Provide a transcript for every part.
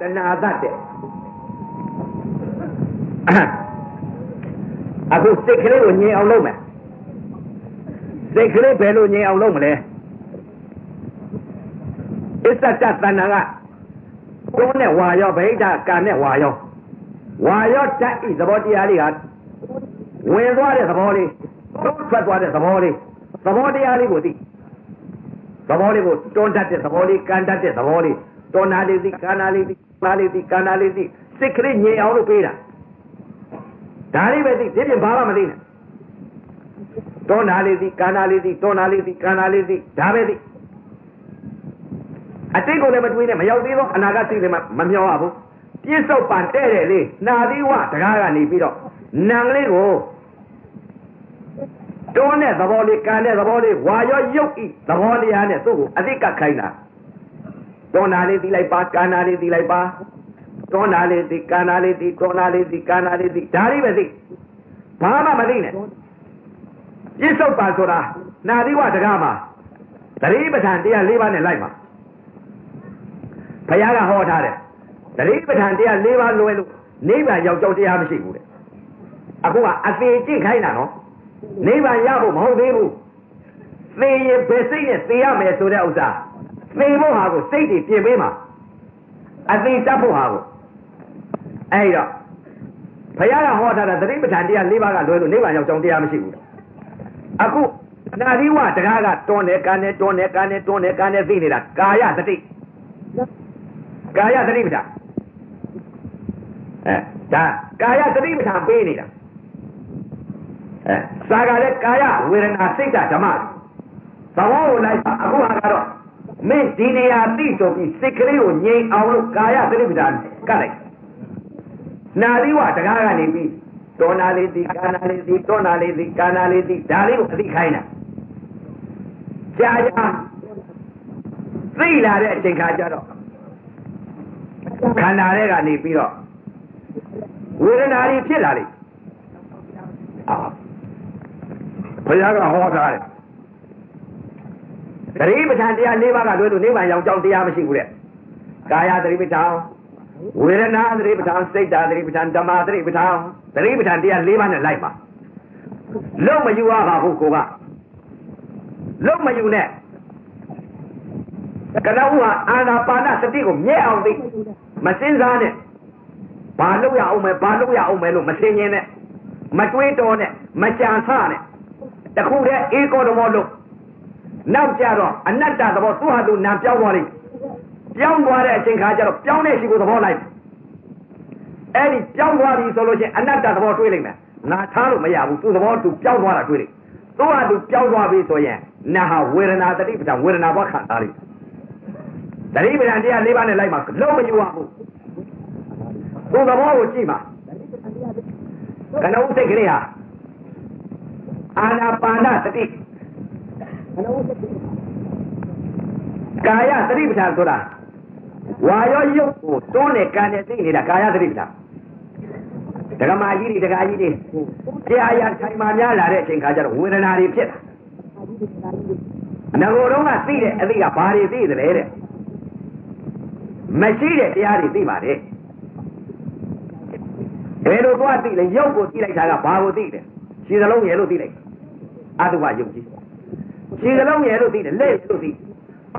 တဏှာတတ်တဲ့အခုစိတ်ကလေးကိုငြိမ်အောင်လုပ်မယ်စိတ်ကလေးဘယ်လိုငြိမ်အောင်လုပ်မလဲအစ္စတတဏ္ဍာကကိုယ်နဲ့ဝါရောဗိဒ္ဓကံနဲ့ဝါရောဝါရောတတ်ဤသဘောတရားလေးကဝင်သွားတဲ့သဘောလေးထုတ်ထွက်သွားတဲ့သဘောလေးသဘောတရားလေးကိုသိသဘောလေးကိုတွန်းတတ်တဲ့သဘောလေးကန်တတ်တဲ့သဘောလေးတွန်းနာလေးသိကန်နာလေးသိ နာလေးသိကန်နာလေးသိစိတ်ကလေးငြိမ်အောင်လုပ်ပေးတာဒါလေးပဲသိဒီပြင်ဘာမှမသိနဲ့တွန်းနာလေးသိကန်နာလေးသိတွန်းနာလေးသိကန်နာလေးသိဒါပဲသိအတိတ်ကိုလည်းမတွေးနဲ့မရောက်သေးသောအနာဂတ်သိလည်းမမျောရဘူးပြစ္ဆုတ်ပန်တဲ့တဲ့လေးနာသီဝတကားကနေပြီးတော့နံလေးကိုတွန်းတဲ့သဘောလေးကန်တဲ့သဘောလေးဝါရောရုပ်ဤသဘောတရားနဲ့သူ့ကိုအသိကခိုင်းတာ တွန်းနာလေးသိလိုက်ပါကန်နာလေးသိလိုက်ပါတွန်းနာလေးသိကန်နာလေးသိတွန်းနာလေးသိကန်နာလေးသိဒါလေးပဲသိဘာမှမသိနဲ့ပြစ္ဆုတ်ပန်ဆိုတာနာသီဝတကားမှာသတိပဋ္ဌာန်တရား၄ပါးနဲ့လိုက်ပါဘုရားကဟောထားတယ်တတိပဋ္ဌာန်တရား၄ပါးလွယ်လို့နိဗ္ဗာန်ရောက်ကြောင်းတရားမရှိဘူးတဲ့အခုကအသေးကြည့်ခိုင်းတာနော်နိဗ္ဗာန်ရဖို့မဟုတ်သေးဘူးသေရင်ဘယ်စိတ်နဲ့သေရမယ်ဆိုတဲ့ဥစ္စာ သေဖို့ဟာကိုစိတ်တွေပြင်ပေးမှာအသေးတတ်ဖို့ဟာကိုအဲ့တော့ဘုရားကဟောထားတာတတိပဋ္ဌာန်တရား၄ပါးကလွယ်လို့နိဗ္ဗာန်ရောက်ကြောင်းတရားမရှိဘူးအခုနာသီဝတကားကတွန်းတယ်ကန်တယ်တွန်းတယ်ကန်တယ်တွန်းတယ်ကန်တယ်သိနေတာကာယတတိကာယသတိပဋ္ဌာန်အဲဒါကာယသတိပဋ္ဌာန်ပေးနေတာအဲစာကလည်းကာယဝေဒနာစိတ်ဓမ္မသဘောကိုလိုက်ပါအခုဟာကတော့ မင်းဒီနေရာသိဆိုပြီးစိတ်ကလေးကိုငြိမ်အောင်လို့ကာယသတိပဋ္ဌာန်ကတ်လိုက်နာသီဝတကားကနေပြီးတောနာလေးသိကာနာလေးသိတောနာလေးသိကာနာလေးသိဒါလေးကိုအသိခိုင်းတာကြာကြာသိလာတဲ့အချိန်ခါကျတော့ခန္ဓာထဲကနေပြီးတော့ဝေဒနာတွေဖြစ်လာလိမ့်အာဘုရားကဟောထားတယ် ဂရိပဋ္ဌာန်တရား၄ပါးကလွဲလို့နိဗ္ဗာန်ရောက်ကြောင်းတရားမရှိဘူးတဲ့ကာယသတိပဋ္ဌာန်ဝေဒနာသတိပဋ္ဌာန်စိတ်ဓာသတိပဋ္ဌာန်ဓမ္မသတိပဋ္ဌာန်သတိပဋ္ဌာန်တရား၄ပါးနဲ့လိုက်ပါလုံးမယူရပါဘူးကိုကလုံးမယူနဲ့ကနဦးဟာအာနာပါနစတိကိုမြဲအောင်သိမစင်စားနဲ့ဘာလို့ရအောင်မဲဘာလို့ရအောင်မဲလို့မစင်ရင်နဲ့မတွေးတော်နဲ့မကြံဆနဲ့တခုတည်းဧကောဓမောလို့ နောက်ကြတော့အနတ္တသဘောသူ့ဟာသူနာပြောင်းသွားလိမ့်ပြောင်းသွားတဲ့အချိန်ခါကျတော့ပြောင်းတဲ့ရှိကိုသဘောလိုက်အဲ့ဒီပြောင်းသွားပြီဆိုလို့ချင်းအနတ္တသဘောတွေးလိမ့်မယ်ငါထားလို့မရဘူးသူ့သဘောသူပြောင်းသွားတာတွေးလိမ့်သူ့ဟာသူပြောင်းသွားပြီဆိုရင်နာဟာဝေဒနာတတိပ္ပံဝေဒနာဘောခံစားလိမ့်တတိပဒံတရား၄ပါးနဲ့လိုက်မှာလုံးမယူရဘူးသူသဘောကိုကြည့်ပါကနုစိတ်ကလေးဟာအာနာပါနတတိ ကာယသတိပဋ္ဌာန်ဆိုတာဝါရောရုပ်ကိုတွန်းနဲ့ကန်နဲ့သိနေတာကာယသတိပဋ္ဌာန်ဒကမာကြီးတွေဒကာကြီးတွေတရားရထိုင်မှများလာတဲ့အချိန်ခါကျတော့ဝေဒနာတွေဖြစ်တာငကိုယ်တော့ကသိတဲ့အသိကဘာတွေသိသလဲတဲ့မရှိတဲ့တရားတွေသိပါတယ်ဘယ်လိုသွားသိလဲရုပ်ကိုသိလိုက်တာကဘာကိုသိလဲခြေစလုံးရဲ့လို့သိလိုက်အတုဝယုတ်ကြီး ခြေစလုံးရဲ့လို့သိတယ်လက်လို့သိ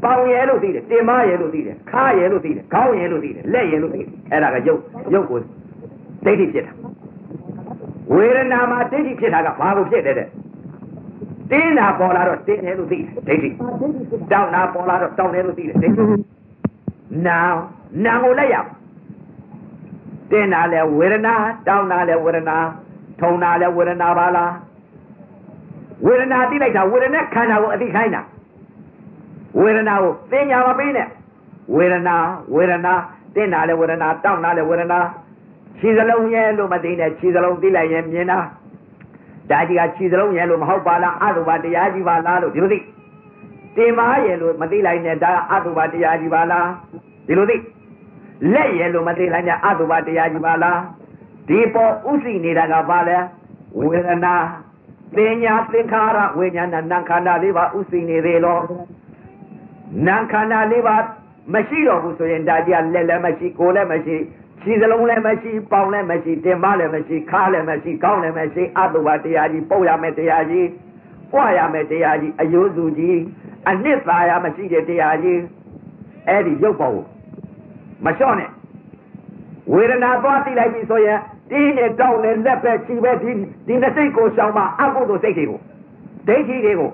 ပေါင်ရဲ့လို့သိတယ်တင်မရဲ့လို့သိတယ်ခါရဲ့လို့သိတယ်ခေါင်းရဲ့လို့သိတယ်လက်ရဲ့လို့သိတယ်အဲ့ဒါကရုပ်ရုပ်ကိုဒိဋ္ဌိဖြစ်တာဝေဒနာမှာဒိဋ္ဌိဖြစ်တာကဘာကိုဖြစ်တယ်တဲ့တင်းတာပေါ်လာတော့တင်းတယ်လို့သိတယ်ဒိဋ္ဌိတောင်းတာပေါ်လာတော့တောင်းတယ်လို့သိတယ်ဒိဋ္ဌိနာနာကိုလက်ရတင်းတာလဲဝေဒနာတောင်းတာလဲဝေဒနာထုံတာလဲဝေဒနာပါလား ဝေဒနာသိလိုက်တာဝေဒနာခန္ဓာကိုအသိခိုင်းတာဝေဒနာကိုသိညာမပေးနဲ့ဝေဒနာဝေဒနာတင်းတာလဲဝေဒနာတောင်းတာလဲဝေဒနာခြေစလုံးရဲ့လို့မသိနဲ့ခြေစလုံးသိလိုက်ရင်မြင်တာဒါကြီးကခြေစလုံးရဲ့လို့မဟုတ်ပါလားအတုပါတရားကြီးပါလားလို့ဒီလိုသိတင်ပါရဲ့လို့မသိလိုက်နဲ့ဒါအတုပါတရားကြီးပါလားဒီလိုသိလက်ရဲ့လို့မသိလိုက်နဲ့အတုပါတရားကြီးပါလားဒီပေါ်ဥသိနေတာကဘာလဲဝေဒနာ ပညာသင်္ခါရဝိညာဏနာခန္ဓာလေးပါဥသိနေသေးလို့နာခန္ဓာလေးပါမရှိတော့ဘူးဆိုရင်ဒါကြီးကလက်လည်းမရှိကိုယ်လည်းမရှိခြေစလုံးလည်းမရှိပေါင်လည်းမရှိတင်မလည်းမရှိခါလည်းမရှိကောင်းလည်းမရှိအတုပါတရားကြီးပုတ်ရမယ်တရားကြီးပွားရမယ်တရားကြီးအယိုးစုကြီးအနှစ်သာရမရှိတဲ့တရားကြီးအဲ့ဒီရုပ်ပေါ်မလျှော့နဲ့ဝေဒနာသွားသိလိုက်ပြီဆိုရင် တင်းနဲ့တောင်းနဲ့လက်ပဲခြေပဲဒီဒီနှစ်စိတ်ကိုရှောင်မှအကုသိုလ်စိတ်တွေကိုဒိဋ္ဌိတွေကို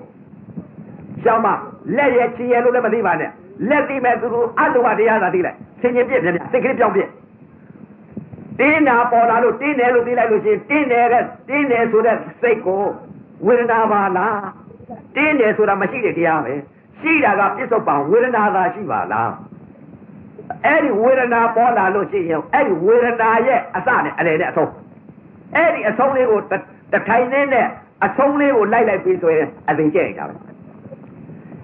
ရှောင်မှလက်ရဲ့ခြေရဲ့လို့လည်းမသိပါနဲ့လက်သိမဲ့သူတို့အတုပါတရားသာသိလိုက်ဆင်ញင်ပြည့်ပြည့်စိတ်ကလေးပြောင်းပြည့်တင်းနာပေါ်လာလို့တင်းတယ်လို့သိလိုက်လို့ရှိရင်တင်းတယ်တဲ့တင်းတယ်ဆိုတဲ့စိတ်ကိုဝေဒနာပါလားတင်းတယ်ဆိုတာမရှိတဲ့တရားပဲရှိတာကပြစ္ဆုတ်ပံဝေဒနာသာရှိပါလား အဲ့ဒီဝေဒနာပေါ်လာလို့ရှိရင်အဲ့ဒီဝေဒနာရဲ့အစနဲ့အလယ်နဲ့အဆုံးအဲ့ဒီအဆုံးလေးကိုတထိုင်နဲ့နဲ့အဆုံးလေးကိုလိုက်လိုက်ပြီးဆိုရင်အသိကျင့်နေတာပဲ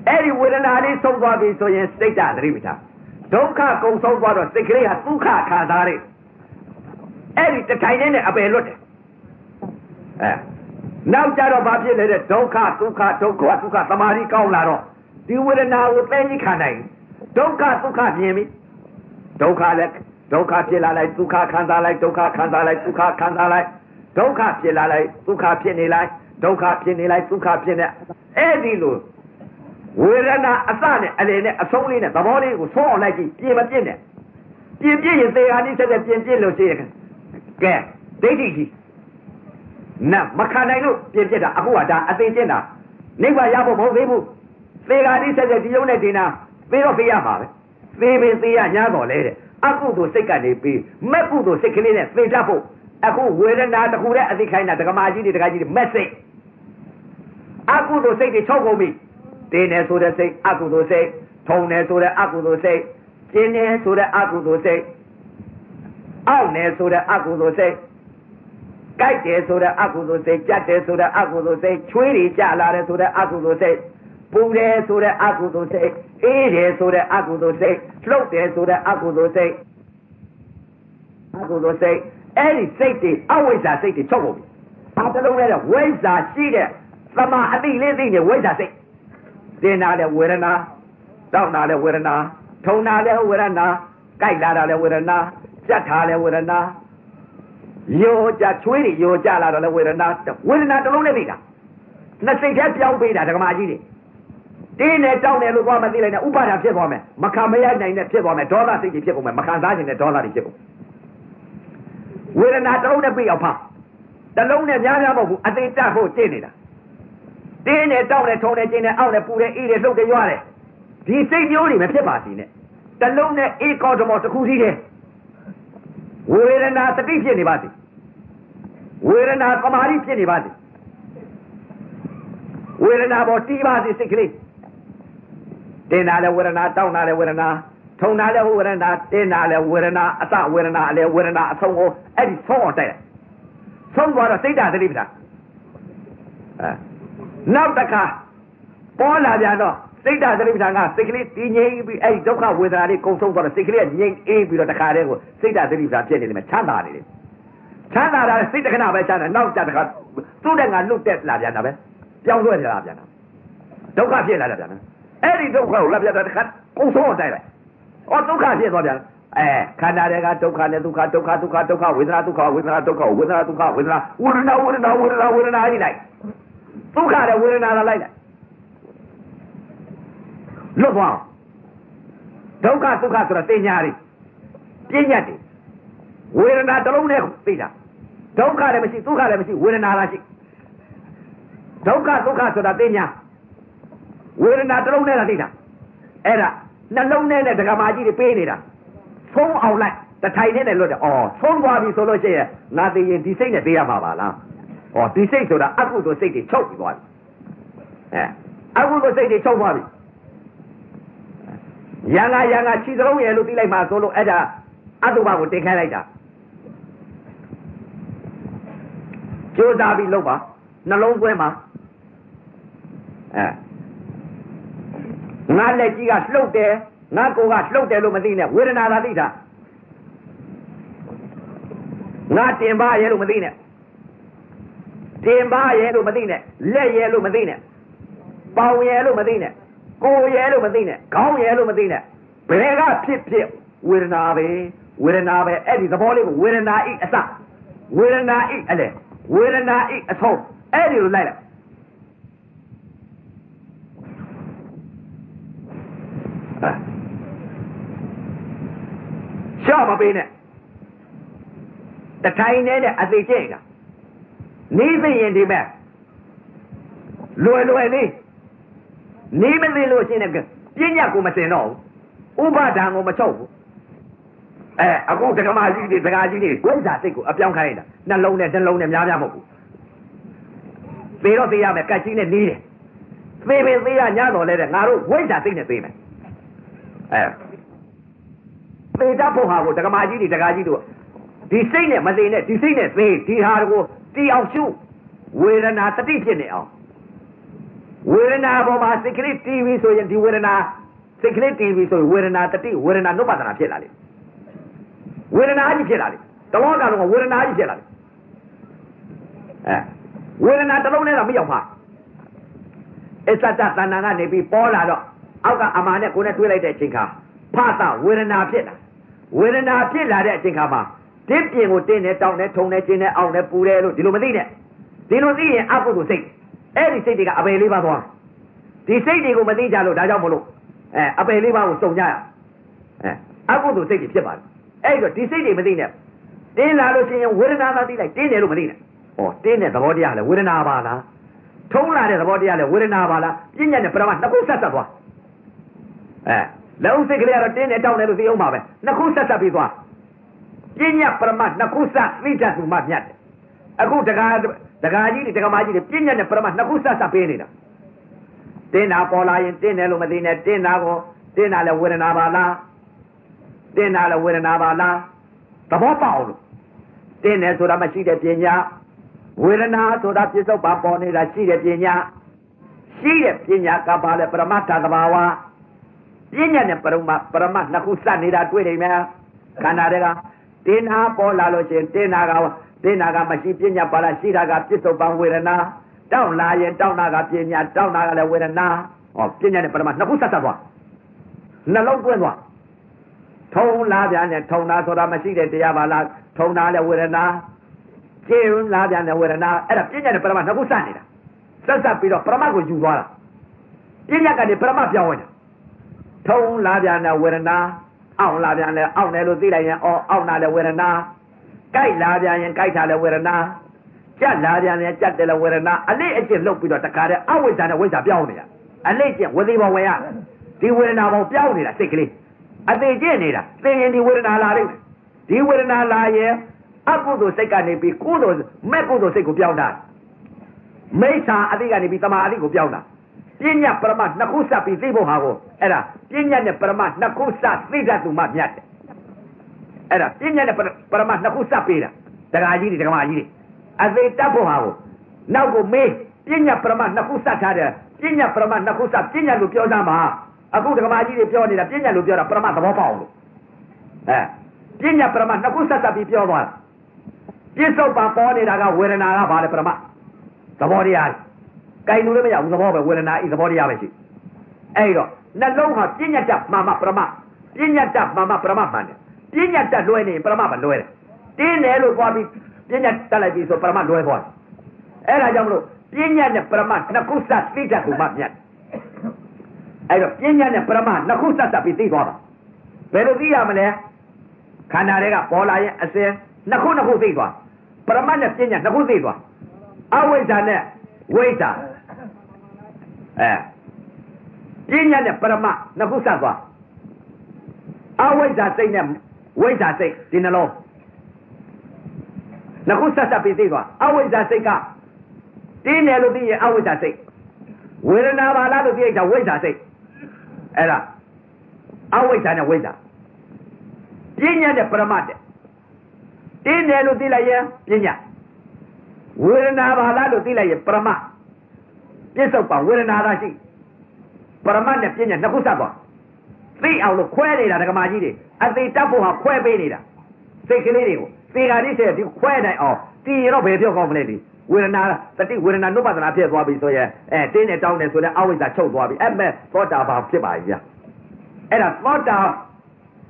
အဲ့ဒီဝေဒနာလေးဆုံးသွားပြီဆိုရင်စိတ်ဓာတ်သတိပဋ္ဌာန်ဒုက္ခကုံဆုံးသွားတော့စိတ်ကလေးဟာဒုက္ခခံစားရအဲ့ဒီတထိုင်နဲ့အပယ်လွတ်တယ်အဲနောက်ကြတော့ဘာဖြစ်လဲတဲ့ဒုက္ခဒုက္ခဒုက္ခဒုက္ခသမာဓိကောင်းလာတော့ဒီဝေဒနာကိုသိသိခံနိုင်ဒုက္ခဒုက္ခမြင်ပြီ ဒုက္ခလည်းဒုက္ခဖြစ်လာလိုက်ဒုက္ခခံစားလိုက်ဒုက္ခခံစားလိုက်ဒုက္ခခံစားလိုက်ဒုက္ခဖြစ်လာလိုက်ဒုက္ခဖြစ်နေလိုက်ဒုက္ခဖြစ်နေလိုက်ဒုက္ခဖြစ်နေအဲ့ဒီလိုဝေဒနာအစနဲ့အလယ်နဲ့အဆုံးလေးနဲ့သဘောလေးကိုဆုံးအောင်လိုက်ကြည့်ပြင်မပြည့်နဲ့ပြင်ပြည့်ရင်သေဟာနိဆက်တဲ့ပြင်ပြည့်လို့ရှိရင်ကဲဒိဋ္ဌိကြီးနတ်မခံနိုင်လို့ပြင်ပြစ်တာအခုကဒါအသိကျင့်တာနိဗ္ဗာန်ရဖို့မဟုတ်သေးဘူးသေဃာနိဆက်တဲ့ဒီယုံနဲ့ဒီနာသေတော့သေရမှာပဲ သေပင်သေရညာတော်လဲတဲ့အကုသိုလ်စိတ်ကနေပြီးမက်ကုသိုလ်စိတ်ကလေးနဲ့သေတတ်ဖို့အခုဝေဒနာတခုနဲ့အသိခိုင်းတာဒကမာကြီးတွေဒကာကြီးတွေမက်စိတ်အကုသိုလ်စိတ်တွေချုပ်ကုန်ပြီတင်းနေဆိုတဲ့စိတ်အကုသိုလ်စိတ်ထုံနေဆိုတဲ့အကုသိုလ်စိတ်ကျင်းနေဆိုတဲ့အကုသိုလ်စိတ်အောက်နေဆိုတဲ့အကုသိုလ်စိတ်ကြိုက်တယ်ဆိုတဲ့အကုသိုလ်စိတ်ကြက်တယ်ဆိုတဲ့အကုသိုလ်စိတ်ချွေးတွေကြလာတယ်ဆိုတဲ့အကုသိုလ်စိတ် ပူတယ်ဆိုတဲ့အကုသိုလ်စိတ်အေးတယ်ဆိုတဲ့အကုသိုလ်စိတ်လှုပ်တယ်ဆိုတဲ့အကုသိုလ်စိတ်အကုသိုလ်စိတ်အဲ့ဒီစိတ်တွေအဝိဇ္ဇာစိတ်တွေချုပ်ကုန်ပြီ။ဘာတလုံးလဲဝိဇ္ဇာရှိတဲ့သမာအတိလေးသိနေဝိဇ္ဇာစိတ်တင်တာလည်းဝေဒနာတောက်တာလည်းဝေဒနာထုံတာလည်းဝေဒနာကြိုက်လာတာလည်းဝေဒနာကြက်တာလည်းဝေဒနာယောကြချွေးတွေယောကြလာတော့လည်းဝေဒနာဝေဒနာတစ်လုံးနဲ့သိတာနှစ်စိတ်ထဲပြောင်းပေးတာဒကမာကြီးတွေ တင်းနဲ့တောင်းတယ်လို့သွားမသိလိုက်နဲ့ဥပါဒာဖြစ်သွားမယ်မခံမရနိုင်နဲ့ဖြစ်သွားမယ်ဒေါသစိတ်တွေဖြစ်ကုန်မယ်မခံစားခြင်းနဲ့ဒေါသတွေဖြစ်ကုန်ဝေဒနာတစ်လုံးနဲ့ပြအောင်ဖာတစ်လုံးနဲ့များများမဟုတ်ဘူးအသိတတ်ဖို့ကျင့်နေတာတင်းနဲ့တောင်းနဲ့ထုံနဲ့ကျင်းနဲ့အောက်နဲ့ပူနဲ့အေးနဲ့လှုပ်တယ်ရွာတယ်ဒီစိတ်မျိုးတွေမဖြစ်ပါစေနဲ့တလုံးနဲ့အေးကောဓမောတစ်ခုစီးတယ်ဝေဒနာတတိဖြစ်နေပါစေဝေဒနာသမာဓိဖြစ်နေပါစေဝေဒနာပေါ်တီးပါစေစိတ်ကလေး တင်းတာလည်းဝေဒနာတောင်းတာလည်းဝေဒနာထုံတာလည်းဝေဒနာတင်းတာလည်းဝေဒနာအစဝေဒနာလည်းဝေဒနာအဆုံးကိုအဲ့ဒီဆုံးအောင်တိုက်တယ်ဆုံးသွားတော့စိတ်ဓာတ်တတိပ္ပာအဲနောက်တစ်ခါပေါ်လာပြန်တော့စိတ်ဓာတ်သတိပဋ္ဌာန်ကစိတ်ကလေးတည်ငြိမ်ပြီးအဲ့ဒီဒုက္ခဝေဒနာလေးကုံဆုံးသွားတော့စိတ်ကလေးကငြိမ်အေးပြီးတော့တခါတည်းကိုစိတ်ဓာတ်သတိပဋ္ဌာန်ဖြစ်နေတယ်ချမ်းသာနေတယ်ချမ်းသာတာစိတ်တခဏပဲချမ်းသာနောက်ကြတခါသူ့တဲ့ငါလွတ်တက်လာပြန်တာပဲပြောင်းလဲလာပြန်တာဒုက္ခဖြစ်လာတယ်ပြန် အဲ့ဒီဒုက္ခကိုလက်ပြတာတခါကုံဆုံးအောင်တိုက်လိုက်ဩဒုက္ခဖြစ်သွားပြန်အဲခန္ဓာတွေကဒုက္ခနဲ့ဒုက္ခဒုက္ခဒုက္ခဒုက္ခဝေဒနာဒုက္ခဝေဒနာဒုက္ခဝေဒနာဒုက္ခဝေဒနာဝေဒနာဝေဒနာဝေဒနာဝေဒနာအဲ့ဒီလိုက်ဒုက္ခတဲ့ဝေဒနာလာလိုက်တယ်လွတ်သွားဒုက္ခဒုက္ခဆိုတာသိညာတွေပြည့်ညတ်တွေဝေဒနာတစ်လုံးနဲ့သိတာဒုက္ခလည်းမရှိဒုက္ခလည်းမရှိဝေဒနာလားရှိဒုက္ခဒုက္ခဆိုတာသိညာ ဝေဒနာတစ်လုံးနဲ့သိတာအဲ့ဒါနှလုံးနဲ့နဲ့ဒကမာကြီးတွေပေးနေတာသုံးအောင်လိုက်တထိုင်နဲ့နဲ့လွတ်တယ်အော်သုံးသွားပြီဆိုလို့ရှိရင်ငါသိရင်ဒီစိတ်နဲ့ပေးရမှာပါလားဟောဒီစိတ်ဆိုတာအကုသိုလ်စိတ်တွေချုပ်ပြီးသွားပြီအဲအကုသိုလ်စိတ်တွေချုပ်သွားပြီရံငါရံငါခြေစလုံးရယ်လို့သိလိုက်မှဆိုလို့အဲ့ဒါအတုပကိုတင်ခိုင်းလိုက်တာကြိုးစားပြီးလုပ်ပါနှလုံးသွင်းပါအဲ ငါလက်ကြီးကလှုပ်တယ်ငါကိုယ်ကလှုပ်တယ်လို့မသိနဲ့ဝေဒနာသာသိတာငါတင်ပါရဲ့လို့မသိနဲ့တင်ပါရဲ့လို့မသိနဲ့လက်ရဲ့လို့မသိနဲ့ပေါင်ရဲ့လို့မသိနဲ့ကိုယ်ရဲ့လို့မသိနဲ့ခေါင်းရဲ့လို့မသိနဲ့ဘယ်ကဖြစ်ဖြစ်ဝေဒနာပဲဝေဒနာပဲအဲ့ဒီသဘောလေးကိုဝေဒနာဤအစဝေဒနာဤအလေဝေဒနာဤအဆုံးအဲ့ဒီလိုလိုက်လိုက် ရှော့မပေးနဲ့တထိုင်နဲ့အသေးကျိတ်တာနေသိရင်ဒီမဲ့လွယ်လွယ်လေးနေမသိလို့ရှိရင်ပညာကိုမစင်တော့ဘူးဥပါဒံကိုမချုပ်ဘူးအဲအခုဒကမာကြီးတွေဒကာကြီးတွေဝိဇ္ဇာစိတ်ကိုအပြောင်းခိုင်းတာနှလုံးနဲ့နှလုံးနဲ့များများမဟုတ်ဘူးသေတော့သေရမယ်ကတ်ကြီးနဲ့နေတယ်သေပင်သေရညတော်လဲတဲ့ငါတို့ဝိဇ္ဇာစိတ်နဲ့သေမယ်အဲ သေတတ်ဖို့ဟာကိုဒကမာကြီးတွေဒကာကြီးတို့ဒီစိတ်နဲ့မသိနဲ့ဒီစိတ်နဲ့သေဒီဟာကိုတီအောင်ရှုဝေဒနာတတိဖြစ်နေအောင်ဝေဒနာပေါ်မှာစိတ်ကလေးတီးပြီးဆိုရင်ဒီဝေဒနာစိတ်ကလေးတီးပြီးဆိုရင်ဝေဒနာတတိဝေဒနာနုပဒနာဖြစ်လာလိမ့်ဝေဒနာကြီးဖြစ်လာလိမ့်တလောကလုံးကဝေဒနာကြီးဖြစ်လာလိမ့်အဲဝေဒနာတစ်လုံးနဲ့တော့မရောက်ပါအစ္ဆတတဏ္ဍာကနေပြီးပေါ်လာတော့အောက်ကအမာနဲ့ကိုယ်နဲ့တွေးလိုက်တဲ့အချိန်ခါဖသဝေဒနာဖြစ်လာ ဝေဒနာဖြစ်လာတဲ့အချိန်ခါမှာတင်းပြင်ကိုတင်းနဲ့တောင်းနဲ့ထုံနဲ့ကျင်းနဲ့အောင်နဲ့ပူတယ်လို့ဒီလိုမသိနဲ့ဒီလိုသိရင်အပုဒ်စိတ်အဲ့ဒီစိတ်တွေကအပယ်လေးပါသွားဒီစိတ်တွေကိုမသိကြလို့ဒါကြောင့်မလို့အဲအပယ်လေးပါကိုစုံကြရအဲအပုဒ်စိတ်တွေဖြစ်ပါတယ်အဲ့တော့ဒီစိတ်တွေမသိနဲ့တင်းလာလို့ရှိရင်ဝေဒနာသာသိလိုက်တင်းတယ်လို့မသိနဲ့ဟောတင်းတဲ့သဘောတရားလဲဝေဒနာပါလားထုံးလာတဲ့သဘောတရားလဲဝေဒနာပါလားပြဉ္ညာနဲ့ပရမနှစ်ခုဆက်ဆက်သွားအဲ လုံးစိတ်ကလေးကတော့တင်းတယ်တောင်းတယ်လို့သိအောင်ပါပဲနှစ်ခုဆက်ဆက်ပြီးသွားပညာပရမတ်နှစ်ခုစသိတတ်သူမှမြတ်တယ်အခုတကားတကားကြီးတွေတကားမကြီးတွေပညာနဲ့ပရမတ်နှစ်ခုစစပေးနေတာတင်းတာပေါ်လာရင်တင်းတယ်လို့မသိနဲ့တင်းတာကိုတင်းတာလည်းဝေဒနာပါလားတင်းတာလည်းဝေဒနာပါလားသဘောပေါက်လို့တင်းတယ်ဆိုတာမရှိတဲ့ပညာဝေဒနာဆိုတာပြစ္ဆုတ်ပါပေါ်နေတာရှိတဲ့ပညာရှိတဲ့ပညာကပါလဲပရမတ်တသဘာဝ ပညာနဲ့ပရမတ်ပရမတ်နှစ်ခုစနေတာတွေ့နေမယ်ခန္ဓာတွေကတင်းနာပေါ်လာလို့ရှိရင်တင်းနာကတင်းနာကမရှိပညာပါလားရှိတာကပြစ္ဆုတ်ပံဝေဒနာတောင်းလာရင်တောင်းတာကပညာတောင်းတာကလည်းဝေဒနာဟောပညာနဲ့ပရမနှစ်ခုဆက်ဆက်သွားနှလုံးသွင်းသွားထုံလာပြန်နဲ့ထုံတာဆိုတာမရှိတဲ့တရားပါလားထုံတာလည်းဝေဒနာကျင်းလာပြန်တဲ့ဝေဒနာအဲ့ဒါပညာနဲ့ပရမနှစ်ခုဆက်နေတာဆက်ဆက်ပြီးတော့ပရမကိုယူသွားတာပညာကနေပရမပြောင်းဝင်တာ ထုံလာပြန်တဲ့ဝေဒနာအောင့်လာပြန်လဲအောင့်တယ်လို့သိလိုက်ရင်အော်အောင့်လာတဲ့ဝေဒနာကြိုက်လာပြန်ရင်ကြိုက်တာလည်းဝေဒနာကြက်လာပြန်ရင်ကြက်တယ်လည်းဝေဒနာအလေးအကျင့်လှုပ်ပြီးတော့တခါတည်းအဝိဇ္ဇာနဲ့ဝိဇ္ဇာပြောင်းနေတာအလေးကျင့်ဝေဒီဘောဝေရဒီဝေဒနာဘောပြောင်းနေတာစိတ်ကလေးအသေးကျင့်နေတာသိရင်ဒီဝေဒနာလာလိမ့်မယ်ဒီဝေဒနာလာရင်အကုသိုလ်စိတ်ကနေပြီးကုသိုလ်မဲ့ကုသိုလ်စိတ်ကိုပြောင်းတာမိစ္ဆာအတိကနေပြီးတမာအတိကိုပြောင်းတာပညာပရမနှစ်ခုစပ်ပြီးသိဖို့ဟာကို အဲ့ဒါပညာနဲ့ပရမနှစ်ခုစသိတတ်သူမှမြတ်တယ်အဲ့ဒါပညာနဲ့ပရမနှစ်ခုစပ်ပေးတာဒကာကြီးတွေဒကာမကြီးတွေအသေးတတ်ဖို့ဟာကိုနောက်ကိုမေးပညာပရမနှစ်ခုစပ်ထားတယ်ပညာပရမနှစ်ခုစပ်ပညာလို့ပြောသားမှာအခုဒကာမကြီးတွေပြောနေတာပညာလို့ပြောတာပရမသဘောပေါက်လို့အဲပညာပရမနှစ်ခုစပ်စပ်ပြီးပြောသွားပြစ္ဆုတ်ပါပေါ်နေတာကဝေဒနာကဘာလဲပရမသဘောတရားကြိုင်လို့လည်းမရဘူးသဘောပဲဝေဒနာဤသဘောတရားပဲရှိအဲ့တော့ နှလုံးဟာပြဉ္ညတမာမပရမပြဉ္ညတမာမပရမမှန်တယ်ပြဉ္ညတလွဲနေပရမမလွဲတယ်တင်းတယ်လို့သွားပြီးပြဉ္ညတက်လိုက်ပြီးဆိုပရမလွဲသွားတယ်အဲ့ဒါကြောင့်မလို့ပြဉ္ညနဲ့ပရမနှစ်ခုစသိတတ်ကိုမှမြတ်အဲ့တော့ပြဉ္ညနဲ့ပရမနှစ်ခုစပ်စပ်ပြီးသိသွားတာဘယ်လိုသိရမလဲခန္ဓာတွေကပေါ်လာရင်အစင်နှစ်ခုနှစ်ခုသိသွားပရမနဲ့ပြဉ္ညနှစ်ခုသိသွားအဝိဇ္ဇာနဲ့ဝိဇ္ဇာအဲ ပညာနဲ့ပရမနှစ်ခုဆက်သွားအဝိဇ္ဇာစိတ်နဲ့ဝိဇ္ဇာစိတ်ဒီနှလုံးနှစ်ခုဆက်ဆက်ပြီးသိသွားအဝိဇ္ဇာစိတ်ကတင်းတယ်လို့သိရင်အဝိဇ္ဇာစိတ်ဝေဒနာပါလားလို့သိရင်ဝိဇ္ဇာစိတ်အဲ့ဒါအဝိဇ္ဇာနဲ့ဝိဇ္ဇာပညာနဲ့ပရမတ်တဲ့တင်းတယ်လို့သိလိုက်ရင်ပညာဝေဒနာပါလားလို့သိလိုက်ရင်ပရမတ်ပြစ္ဆုတ်ပါဝေဒနာသာရှိ ပရမတ်နဲ့ပြဉ္ညာနှစ်ခုစပ်သွားသိအောင်လို့ခွဲနေတာဒကမာကြီးတွေအသေးတတ်ဖို့ဟာခွဲပေးနေတာစိတ်ကလေးတွေကိုသေဃာတိစေဒီခွဲနိုင်အောင်တည်ရတော့ဘယ်ပြောကောင်းမလဲဒီဝေဒနာတတိဝေဒနာနုပဒနာဖြစ်သွားပြီဆိုရင်အဲတင်းနဲ့တောင်းတယ်ဆိုရင်အဝိဇ္ဇာချုပ်သွားပြီအဲ့မဲ့သောတာပန်ဖြစ်ပါရဲ့ဗျာအဲ့ဒါသောတာ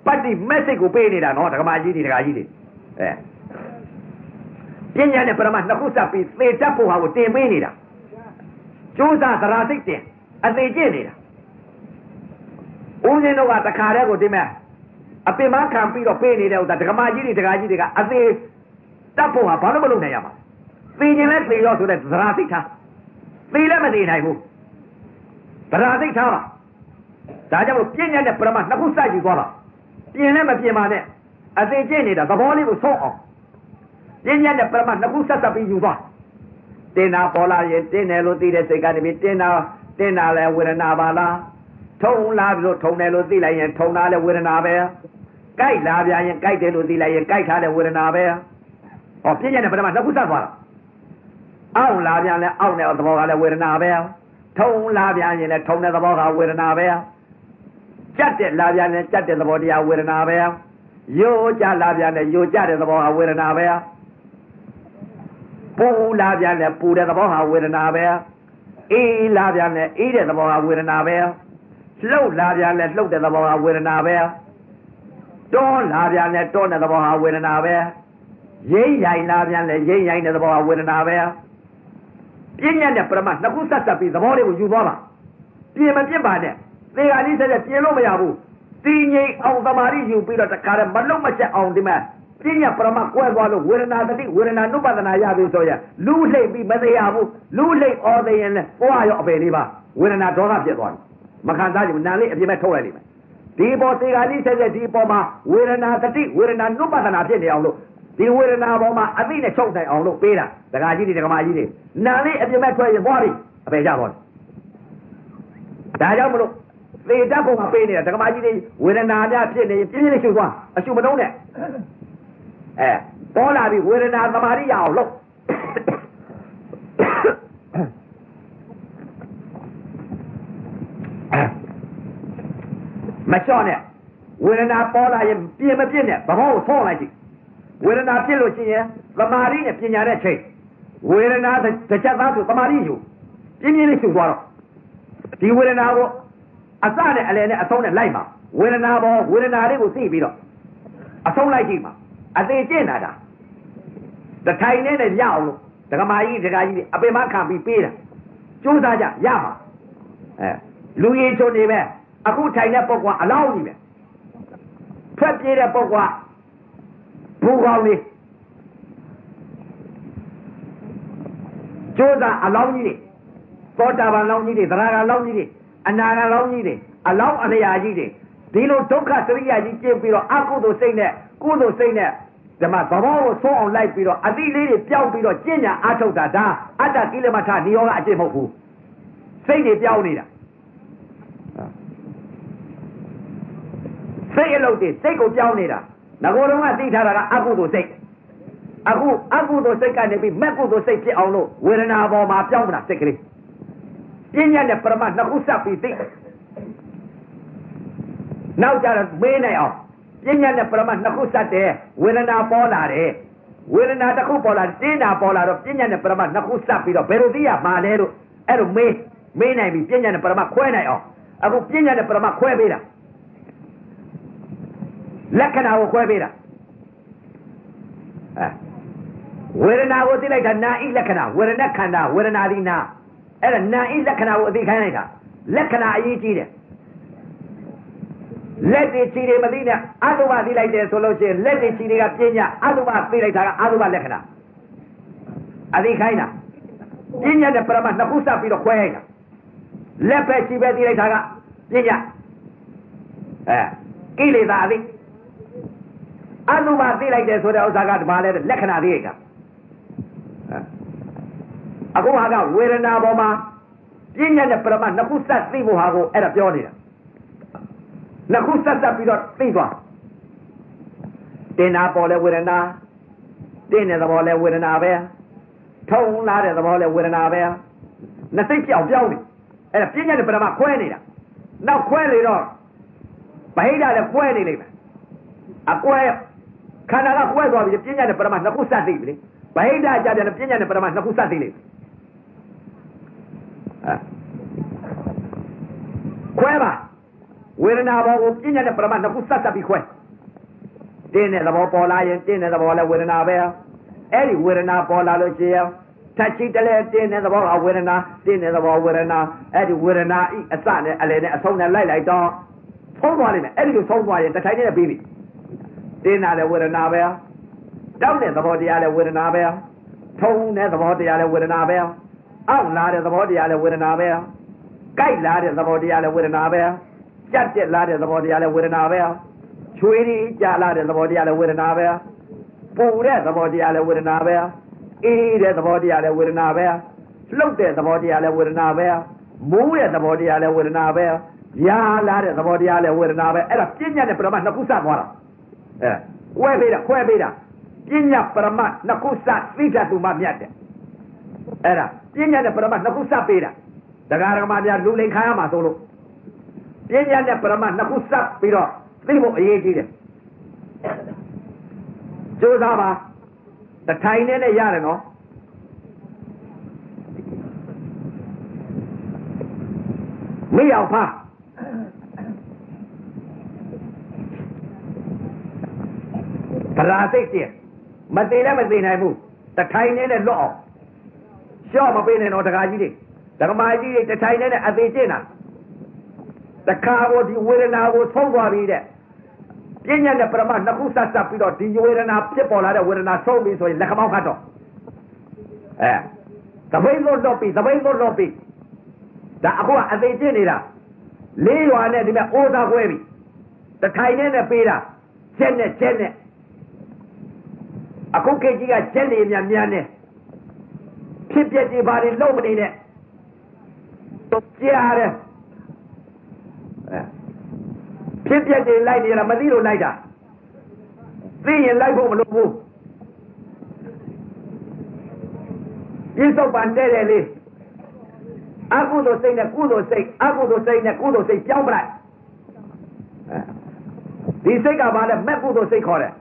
ပတ္တိမက်စိတ်ကိုပေးနေတာနော်ဒကမာကြီးတွေဒကာကြီးတွေအဲပညာနဲ့ပရမနှစ်ခုစပ်ပြီးသေတတ်ဖို့ဟာကိုတင်ပေးနေတာကျိုးစားသရာစိတ်တင် အသေးကျင့်နေတာဦးဇင်းတို့ကတခါတည်းကိုဒီမဲ့အပင်မခံပြီးတော့ပေးနေတဲ့ဥစ္စာဒကမာကြီးတွေဒကာကြီးတွေကအသေးတတ်ဖို့ဟာဘာလို့မလုပ်နိုင်ရမှာသေခြင်းလဲသေရောဆိုတဲ့သရာစိတ်ထားသေလည်းမသေနိုင်ဘူးသရာစိတ်ထားပါဒါကြောင့်မို့ပြဉ္ညာနဲ့ပရမနှစ်ခုစယူသွားတာပြင်လည်းမပြင်ပါနဲ့အသေးကျင့်နေတာသဘောလေးကိုဆုံးအောင်ပြဉ္ညာနဲ့ပရမနှစ်ခုဆက်ဆက်ပြီးယူသွားတင်တာပေါ်လာရင်တင်းတယ်လို့သိတဲ့စိတ်ကနေပြီးတင်းတာ တင်းတာလဲဝေဒနာပါလားထုံလာပြီးတော့ထုံတယ်လို့သိလိုက်ရင်ထုံတာလဲဝေဒနာပဲကြိုက်လာပြန်ရင်ကြိုက်တယ်လို့သိလိုက်ရင်ကြိုက်ထားတဲ့ဝေဒနာပဲဟောပြဉ္ညာနဲ့ပရမနှစ်ခုဆက်သွားတာအောင့်လာပြန်လဲအောင့်တဲ့သဘောကလည်းဝေဒနာပဲထုံလာပြန်ရင်လည်းထုံတဲ့သဘောကဝေဒနာပဲကြက်တဲ့လာပြန်ရင်ကြက်တဲ့သဘောတရားဝေဒနာပဲယိုကြလာပြန်ရင်ယိုကြတဲ့သဘောကဝေဒနာပဲပူလာပြန်ရင်ပူတဲ့သဘောဟာဝေဒနာပဲ အေးလာပြန်ရင်အေးတဲ့သဘောဟာဝေဒနာပဲလှုပ်လာပြန်ရင်လှုပ်တဲ့သဘောဟာဝေဒနာပဲတွန်းလာပြန်ရင်တွန်းတဲ့သဘောဟာဝေဒနာပဲရိမ့်ရိုင်လာပြန်ရင်ရိမ့်ရိုင်တဲ့သဘောဟာဝေဒနာပဲပြဉ္ညာနဲ့ပရမနှစ်ခုဆက်ဆက်ပြီးသဘောလေးကိုယူသွားပါပြင်မပြစ်ပါနဲ့သေဃာလေးဆက်ဆက်ပြင်လို့မရဘူးတည်ငြိမ်အောင်သမာဓိယူပြီးတော့တခါတည်းမလုံးမချက်အောင်ဒီမှာ ပြဉ္ညာပရမကွဲသွားလို့ဝေဒနာတတိဝေဒနာနုပဒနာရပြီဆိုရင်လူလှိမ့်ပြီးမသေးရဘူးလူလှိမ့်အော်သေးရင်လည်းကိုယ်ရောအပယ်လေးပါဝေဒနာဒေါသဖြစ်သွားပြီမခံစားကြဘူးနာလေးအပြစ်မဲ့ထုတ်လိုက်လိမ့်မယ်ဒီပေါ်သေဃာလေးဆက်ဆက်ဒီပေါ်မှာဝေဒနာတတိဝေဒနာနုပဒနာဖြစ်နေအောင်လို့ဒီဝေဒနာပေါ်မှာအသိနဲ့ချုပ်နိုင်အောင်လို့ပေးတာဒကာကြီးတွေဒကာမကြီးတွေနာလေးအပြစ်မဲ့ထွက်ရင်သွားပြီအပေကြပါဘူးဒါကြောင့်မလို့သေတတ်ပုံမှာပေးနေတာဒကာမကြီးတွေဝေဒနာများဖြစ်နေရင်ပြင်းပြင်းလေးရှုသွားအရှုမလုံးနဲ့ အဲပေါ်လာပြီဝေဒနာသမာဓိရအောင်လုပ်မလျှော့နဲ့ဝေဒနာပေါ်လာရင်ပြင်းမပြင်းနဲ့သဘောကိုဆော့လိုက်ကြည့်ဝေဒနာဖြစ်လို့ရှိရင်သမာဓိနဲ့ပညာနဲ့ချိန်ဝေဒနာတစ်ချက်သားဆိုသမာဓိယူပြင်းပြင်းလေးရှုသွားတော့ဒီဝေဒနာကိုအစနဲ့အလယ်နဲ့အဆုံးနဲ့လိုက်ပါဝေဒနာပေါ်ဝေဒနာလေးကိုသိပြီးတော့အဆုံးလိုက်ကြည့်ပါ အသေးကျင့်တာဒါတထိုင်နဲ့ရအောင်လို့ဒကမာကြီးဒကာကြီးအပင်မခံပြီးပေးတာကြိုးစားကြရမှာအဲလူရည်ချုံနေပဲအခုထိုင်တဲ့ပုဂ္ဂိုလ်အလောင်းကြီးပဲထွက်ပြေးတဲ့ပုဂ္ဂိုလ်ဘူကောင်းလေးကျိုးသားအလောင်းကြီးတွေသောတာပန်လောင်းကြီးတွေသရဂါလောင်းကြီးတွေအနာဂါလောင်းကြီးတွေအလောင်းအလျာကြီးတွေဒီလိုဒုက္ခသရိယာကြီးကျင့်ပြီးတော့အကုသိုလ်စိတ်နဲ့ကုသိုလ်စိတ်နဲ့ ဓမ္မသဘောကိုဆုံးအောင်လိုက်ပြီးတော့အတိလေးတွေပျောက်ပြီးတော့ကျင့်ညာအထုတ်တာဒါအတ္တကိလမထနိယောကအကျင့်မဟုတ်ဘူးစိတ်တွေပျောက်နေတာစိတ်အလုပ်တွေစိတ်ကိုပျောက်နေတာငကိုယ်တော်ကသိထားတာကအကုသိုလ်စိတ်အခုအကုသိုလ်စိတ်ကနေပြီးမက်ကုသိုလ်စိတ်ဖြစ်အောင်လို့ဝေဒနာပေါ်မှာပြောင်းတာစိတ်ကလေးပညာနဲ့ပရမတ်နှစ်ခုစပ်ပြီးသိနောက်ကြတော့မေးနိုင်အောင် ပညာနဲ့ပရမတ်နှစ်ခုစပ်တယ်ဝေဒနာပေါ်လာတယ်ဝေဒနာတစ်ခုပေါ်လာတင်းတာပေါ်လာတော့ပညာနဲ့ပရမတ်နှစ်ခုစပ်ပြီးတော့ဘယ်လိုသိရမှာလဲလို့အဲ့လိုမေးမေးနိုင်ပြီပညာနဲ့ပရမတ်ခွဲနိုင်အောင်အခုပညာနဲ့ပရမတ်ခွဲပေးတာလက္ခဏာကိုခွဲပေးတာအဲဝေဒနာကိုသိလိုက်တာနာဤလက္ခဏာဝေဒနာခန္ဓာဝေဒနာဒီနာအဲ့ဒါနာဤလက္ခဏာကိုအသိခိုင်းလိုက်တာလက္ခဏာအရေးကြီးတယ် လက်တွေခြေတွေမသိနဲ့အတုပသိလိုက်တယ်ဆိုလို့ရှိရင်လက်တွေခြေတွေကပြညာအတုပသိလိုက်တာကအတုပလက္ခဏာအသိခိုင်းတာပြညာနဲ့ပရမနှစ်ခုစပ်ပြီးတော့ခွဲလိုက်တာလက်ပဲခြေပဲသိလိုက်တာကပြညာအဲကိလေသာအသိအတုပသိလိုက်တယ်ဆိုတဲ့ဥစ္စာကဒီမှာလဲလက္ခဏာသိလိုက်တာအခုဟာကဝေဒနာပေါ်မှာပြဉ္ညာနဲ့ပရမနှစ်ခုဆက်သိဖို့ဟာကိုအဲ့ဒါပြောနေတာ နှစ်ခုဆက်ဆက်ပြီးတော့သိသွားတင်နာပေါ်လဲဝေဒနာတင်းတဲ့သဘောလဲဝေဒနာပဲထုံလာတဲ့သဘောလဲဝေဒနာပဲနှစ်စိတ်ပြောင်းပြောင်းနေအဲ့ဒါပြဉ္ညာနဲ့ပရမခွဲနေတာနောက်ခွဲလေတော့ဗဟိတလည်းခွဲနေလိမ့်မယ်အကွဲခန္ဓာကကွဲသွားပြီပြဉ္ညာနဲ့ပရမနှစ်ခုဆက်သိပြီလေဗဟိတကြပြန်ပြဉ္ညာနဲ့ပရမနှစ်ခုဆက်သိလိမ့်မယ်ခွဲပါ ဝဝေဒနာဘောကိုပြညာနဲ့ပရမတ်နှစ်ခုဆက်ဆက်ပြီးခွဲတင်းတဲ့သဘောပေါ်လာရင်တင်းတဲ့သဘောလည်းဝေဒနာပဲအဲ့ဒီဝေဒနာပေါ်လာလို့ရှိရင်ထက်ချိတလဲတင်းတဲ့သဘောကဝေဒနာတင်းတဲ့သဘောဝေဒနာအဲ့ဒီဝေဒနာဤအစနဲ့အလယ်နဲ့အဆုံးနဲ့လိုက်လိုက်တော့ဆုံးသွားလိမ့်မယ်အဲ့ဒီလိုဆုံးသွားရင်တထိုင်နဲ့ပြီးပြီတင်းတာလည်းဝေဒနာပဲတောက်တဲ့သဘောတရားလည်းဝေဒနာပဲထုံတဲ့သဘောတရားလည်းဝေဒနာပဲအောက်လာတဲ့သဘောတရားလည်းဝေဒနာပဲကြိုက်လာတဲ့သဘောတရားလည်းဝေဒနာပဲ ကြက်တက်လာတဲ့သဘောတရားလည်းဝေဒနာပဲချွေးရီကြလာတဲ့သဘောတရားလည်းဝေဒနာပဲပူတဲ့သဘောတရားလည်းဝေဒနာပဲအေးတဲ့သဘောတရားလည်းဝေဒနာပဲလှုပ်တဲ့သဘောတရားလည်းဝေဒနာပဲမူးတဲ့သဘောတရားလည်းဝေဒနာပဲရာလာတဲ့သဘောတရားလည်းဝေဒနာပဲအဲ့ဒါပြဉ္ညာနဲ့ပရမတ်နှစ်ခုစသွားတာအဲခွဲပေးတာခွဲပေးတာပြဉ္ညာပရမတ်နှစ်ခုစသိတတ်သူမှမြတ်တယ်အဲ့ဒါပြဉ္ညာနဲ့ပရမတ်နှစ်ခုစပေးတာတရားဓမ္မများလူလိန်ခံရမှာဆိုလို့ ပညာနဲ့ပရမတ်နှစ်ခုစပ်ပြီးတော့သိဖို့အရေးကြီးတယ်ကြိုးစားပါတထိုင်နဲ့နဲ့ရတယ်နော်မိအောင်ဖာပရာစိတ်တည်းမသေးလည်းမသေးနိုင်ဘူးတထိုင်နဲ့နဲ့လွတ်အောင်ရှော့မပေးနဲ့တော့တကာကြီးတွေဒကမာကြီးတွေတထိုင်နဲ့နဲ့အသေးကျင့်တာ တခါကိုဒီဝေဒနာကိုဆုံးသွားပြီတဲ့ပညာနဲ့ပရမနှစ်ခုဆက်ဆက်ပြီးတော့ဒီဝေဒနာဖြစ်ပေါ်လာတဲ့ဝေဒနာဆုံးပြီဆိုရင်လက်ခမောင်းခတ်တော့အဲသပိတ်လို့တော့ပြီသပိတ်လို့တော့ပြီဒါအခုကအသေးကျင့်နေတာလေးရွာနဲ့ဒီမဲ့အိုးသားခွဲပြီတထိုင်နဲ့နဲ့ပေးတာချက်နဲ့ချက်နဲ့အခုခေတ်ကြီးကချက်နေမြန်မြန်နဲ့ဖြစ်ပြကြပါလေလုံးမနေနဲ့တော့ကြားတယ် ဖြစ်ပြတွေလိုက်နေရတာမသိလို့လိုက်တာသိရင်လိုက်ဖို့မလိုဘူးပြစ္ဆုတ်ပန်တဲ့တယ်လေးအကုသိုလ်စိတ်နဲ့ကုသိုလ်စိတ်အကုသိုလ်စိတ်နဲ့ကုသိုလ်စိတ်ပြောင်းပလိုက်ဒီစိတ်ကဘာလဲမဲ့ကုသိုလ်စိတ်ခေါ်တယ်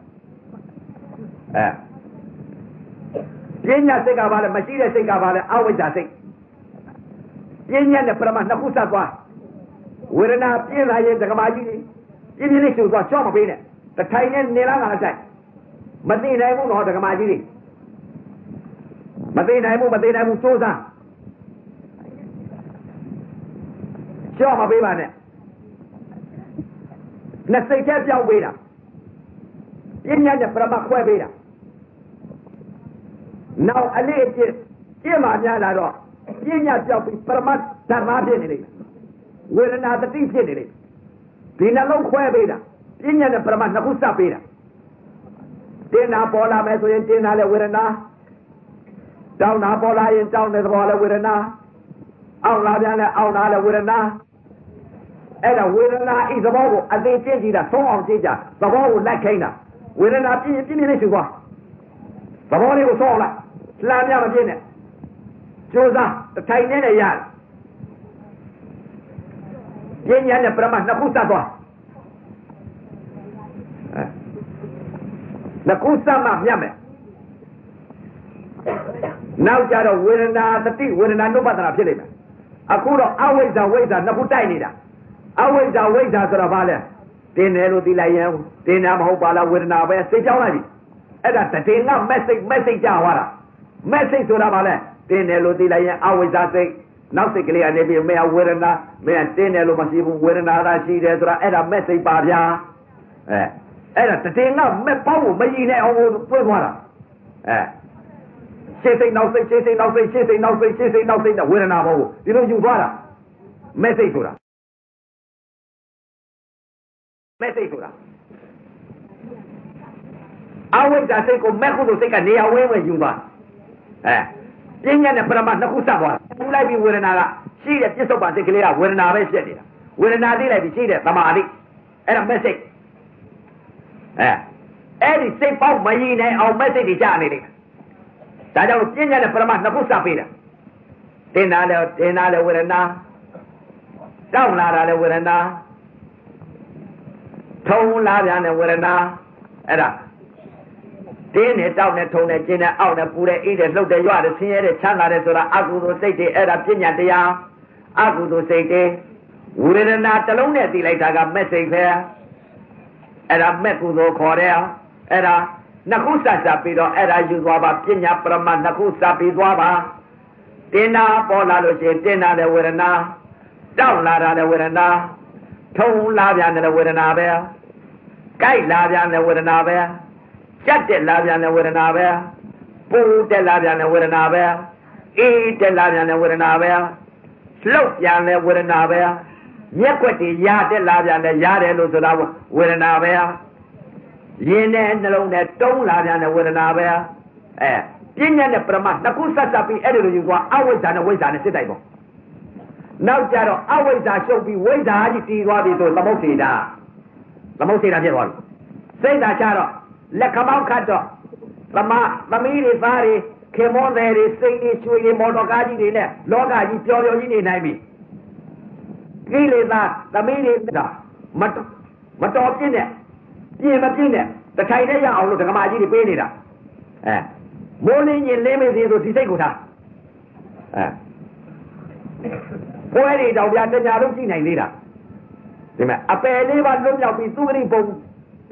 အဲပညာစိတ်ကဘာလဲမရှိတဲ့စိတ်ကဘာလဲအဝိဇ္ဇာစိတ်ပညာနဲ့ပရမနှစ်ခုစပ်သွား ဝေဒနာပြင်းလာရင်ဒကမာကြီးပြင်းပြင်းလေးရှုသွားကြောက်မပေးနဲ့တထိုင်နဲ့နေလားငါဆိုင်မသိနိုင်ဘူးတော့ဒကမာကြီးတွေမသိနိုင်ဘူးမသိနိုင်ဘူးစူးစမ်းကြောက်မပေးပါနဲ့နှစ်စိတ်แค่ပြောင်းပေးတာပြင်းညတဲ့ပရမခွဲပေးတာနောက်အလေးအကျင့်ပြင်းမှများလာတော့ပြင်းညပြောက်ပြီးပရမဓမ္မဖြစ်နေလိမ့်မယ် ဝေဒနာတတိဖြစ်နေလိမ့်ဒီနှလုံးခွဲပေးတာပြဉ္ညာနဲ့ပရမတ်နှစ်ခုစပ်ပေးတာတင်နာပေါ်လာမယ်ဆိုရင်တင်နာလည်းဝေဒနာတောင်းနာပေါ်လာရင်တောင်းတဲ့သဘောလည်းဝေဒနာအောက်လာပြန်လည်းအောက်လာလည်းဝေဒနာအဲ့ဒါဝေဒနာဤသဘောကိုအသေးကျင့်ကြည့်တာသုံးအောင်ကြည့်ကြသဘောကိုလိုက်ခိုင်းတာဝေဒနာပြင်းပြင်းပြင်းလေးရှုသွားသဘောလေးကိုသုံးအောင်လိုက်လှမ်းပြမပြင်းနဲ့ကြိုးစားတစ်ထိုင်နဲ့လည်းရတယ် ပညာနဲ့ပရမနှစ်ခုစပ်သွားနှစ်ခုစပ်မှမြတ်မယ်နောက်ကြတော့ဝေဒနာတတိဝေဒနာနုပဒနာဖြစ်လိမ့်မယ်အခုတော့အဝိဇ္ဇာဝိဇ္ဇာနှစ်ခုတိုက်နေတာအဝိဇ္ဇာဝိဇ္ဇာဆိုတော့ဘာလဲတင်းတယ်လို့သိလိုက်ရင်တင်းတာမဟုတ်ပါလားဝေဒနာပဲစိတ်ကြောင်းလိုက်ပြီအဲ့ဒါတည်ငါ message message ကြသွားတာ message ဆိုတာဘာလဲတင်းတယ်လို့သိလိုက်ရင်အဝိဇ္ဇာစိတ် နောက်စိတ်ကလေးကနေပြီးမင်းဝေဒနာမင်းတင်းတယ်လို့မရှိဘူးဝေဒနာသာရှိတယ်ဆိုတာအဲ့ဒါမဲ့စိတ်ပါဗျာအဲအဲ့ဒါတည်ငါမဲ့ပေါ့ကိုမရည်နဲ့အောင်ပွင့်သွားတာအဲရှေ့စိတ်နောက်စိတ်ရှေ့စိတ်နောက်စိတ်ရှေ့စိတ်နောက်စိတ်ရှေ့စိတ်နောက်စိတ်ဝေဒနာပေါ့ကိုဒီလိုယူသွားတာမဲ့စိတ်ဆိုတာမဲ့စိတ်ဆိုတာအဝိဇ္ဇာစိတ်ကိုမဲ့ခုလိုစိတ်ကနေရာဝဲဝဲယူသွားအဲ ပညာနဲ့ပရမတ်နှစ်ခုစပ်သွားတာပူလိုက်ပြီးဝေဒနာကရှိတဲ့ပြစ္ဆုတ်ပါစိတ်ကလေးကဝေဒနာပဲဖြစ်နေတာဝေဒနာသိလိုက်ပြီးရှိတဲ့သမာဓိအဲ့ဒါ message အဲအဲ့ဒီစိတ်ပေါက်မရည်နိုင်အောင် message တွေကြားနေတယ်ဒါကြောင့်ပညာနဲ့ပရမတ်နှစ်ခုစပ်ပေးတာတင်တာလည်းတင်တာလည်းဝေဒနာတောင်းလာတာလည်းဝေဒနာထုံလာပြန်တဲ့ဝေဒနာအဲ့ဒါ တင်းနဲ့တောက်နဲ့ထုံနဲ့ကျင်းနဲ့အောက်နဲ့ပူတဲ့အိတဲ့လှုပ်တဲ့ရွတဲ့ဆင်းရဲတဲ့ချမ်းသာတဲ့ဆိုတာအကုသိုလ်စိတ်တွေအဲ့ဒါပညာတရားအကုသိုလ်စိတ်တွေဝေဒနာတစ်လုံးနဲ့သိလိုက်တာကမက်စိတ်ပဲအဲ့ဒါမက်ကုသိုလ်ခေါ်တယ်အဲ့ဒါနှစ်ခုစစပြီးတော့အဲ့ဒါယူသွားပါပညာပရမနှစ်ခုစပြီးသွားပါတင်နာပေါ်လာလို့ရှိရင်တင်နာတဲ့ဝေဒနာတောက်လာတာတဲ့ဝေဒနာထုံလာပြန်တဲ့ဝေဒနာပဲကြိုက်လာပြန်တဲ့ဝေဒနာပဲ ကြက်တက်လာပြန်တဲ့ဝေဒနာပဲပူတက်လာပြန်တဲ့ဝေဒနာပဲအေးတက်လာပြန်တဲ့ဝေဒနာပဲလှုပ်ပြန်တဲ့ဝေဒနာပဲမျက်ွက်တွေရတက်လာပြန်တဲ့ရတယ်လို့ဆိုတာဝေဒနာပဲရင်နဲ့နှလုံးနဲ့တုံးလာပြန်တဲ့ဝေဒနာပဲအဲပြဉ္ညာနဲ့ပရမနှစ်ခုဆက်ဆက်ပြီးအဲ့ဒီလိုယူသွားအဝိဇ္ဇာနဲ့ဝိဇ္ဇာနဲ့စစ်တိုက်ပေါ့နောက်ကြတော့အဝိဇ္ဇာရှုပ်ပြီးဝိဇ္ဇာကြီးတည်သွားပြီဆိုသမုတ်စေတာသမုတ်စေတာဖြစ်သွားပြီစိတ်ဓာတ်ချတော့ လက်ခမောင်းခတ်တော့သမသမီးတွေသားတွေခင်မောတယ်တွေစိတ်တွေချွေတွေမော်တော်ကားကြီးတွေနဲ့လောကကြီးပျော်ပျော်ကြီးနေနိုင်ပြီကိလေသာသမီးတွေဒါမမတော်ပြင်းတဲ့ပြင်မပြင်းတဲ့တထိုင်နဲ့ရအောင်လို့ဒကမာကြီးတွေပေးနေတာအဲမိုးလင်းရင်လင်းမေးသေးဆိုဒီစိတ်ကိုထားအဲပွဲတွေတောင်ပြတညာလုံးကြည့်နိုင်သေးတာဒီမဲ့အပယ်လေးပါလွတ်မြောက်ပြီးသူဂရိပုံ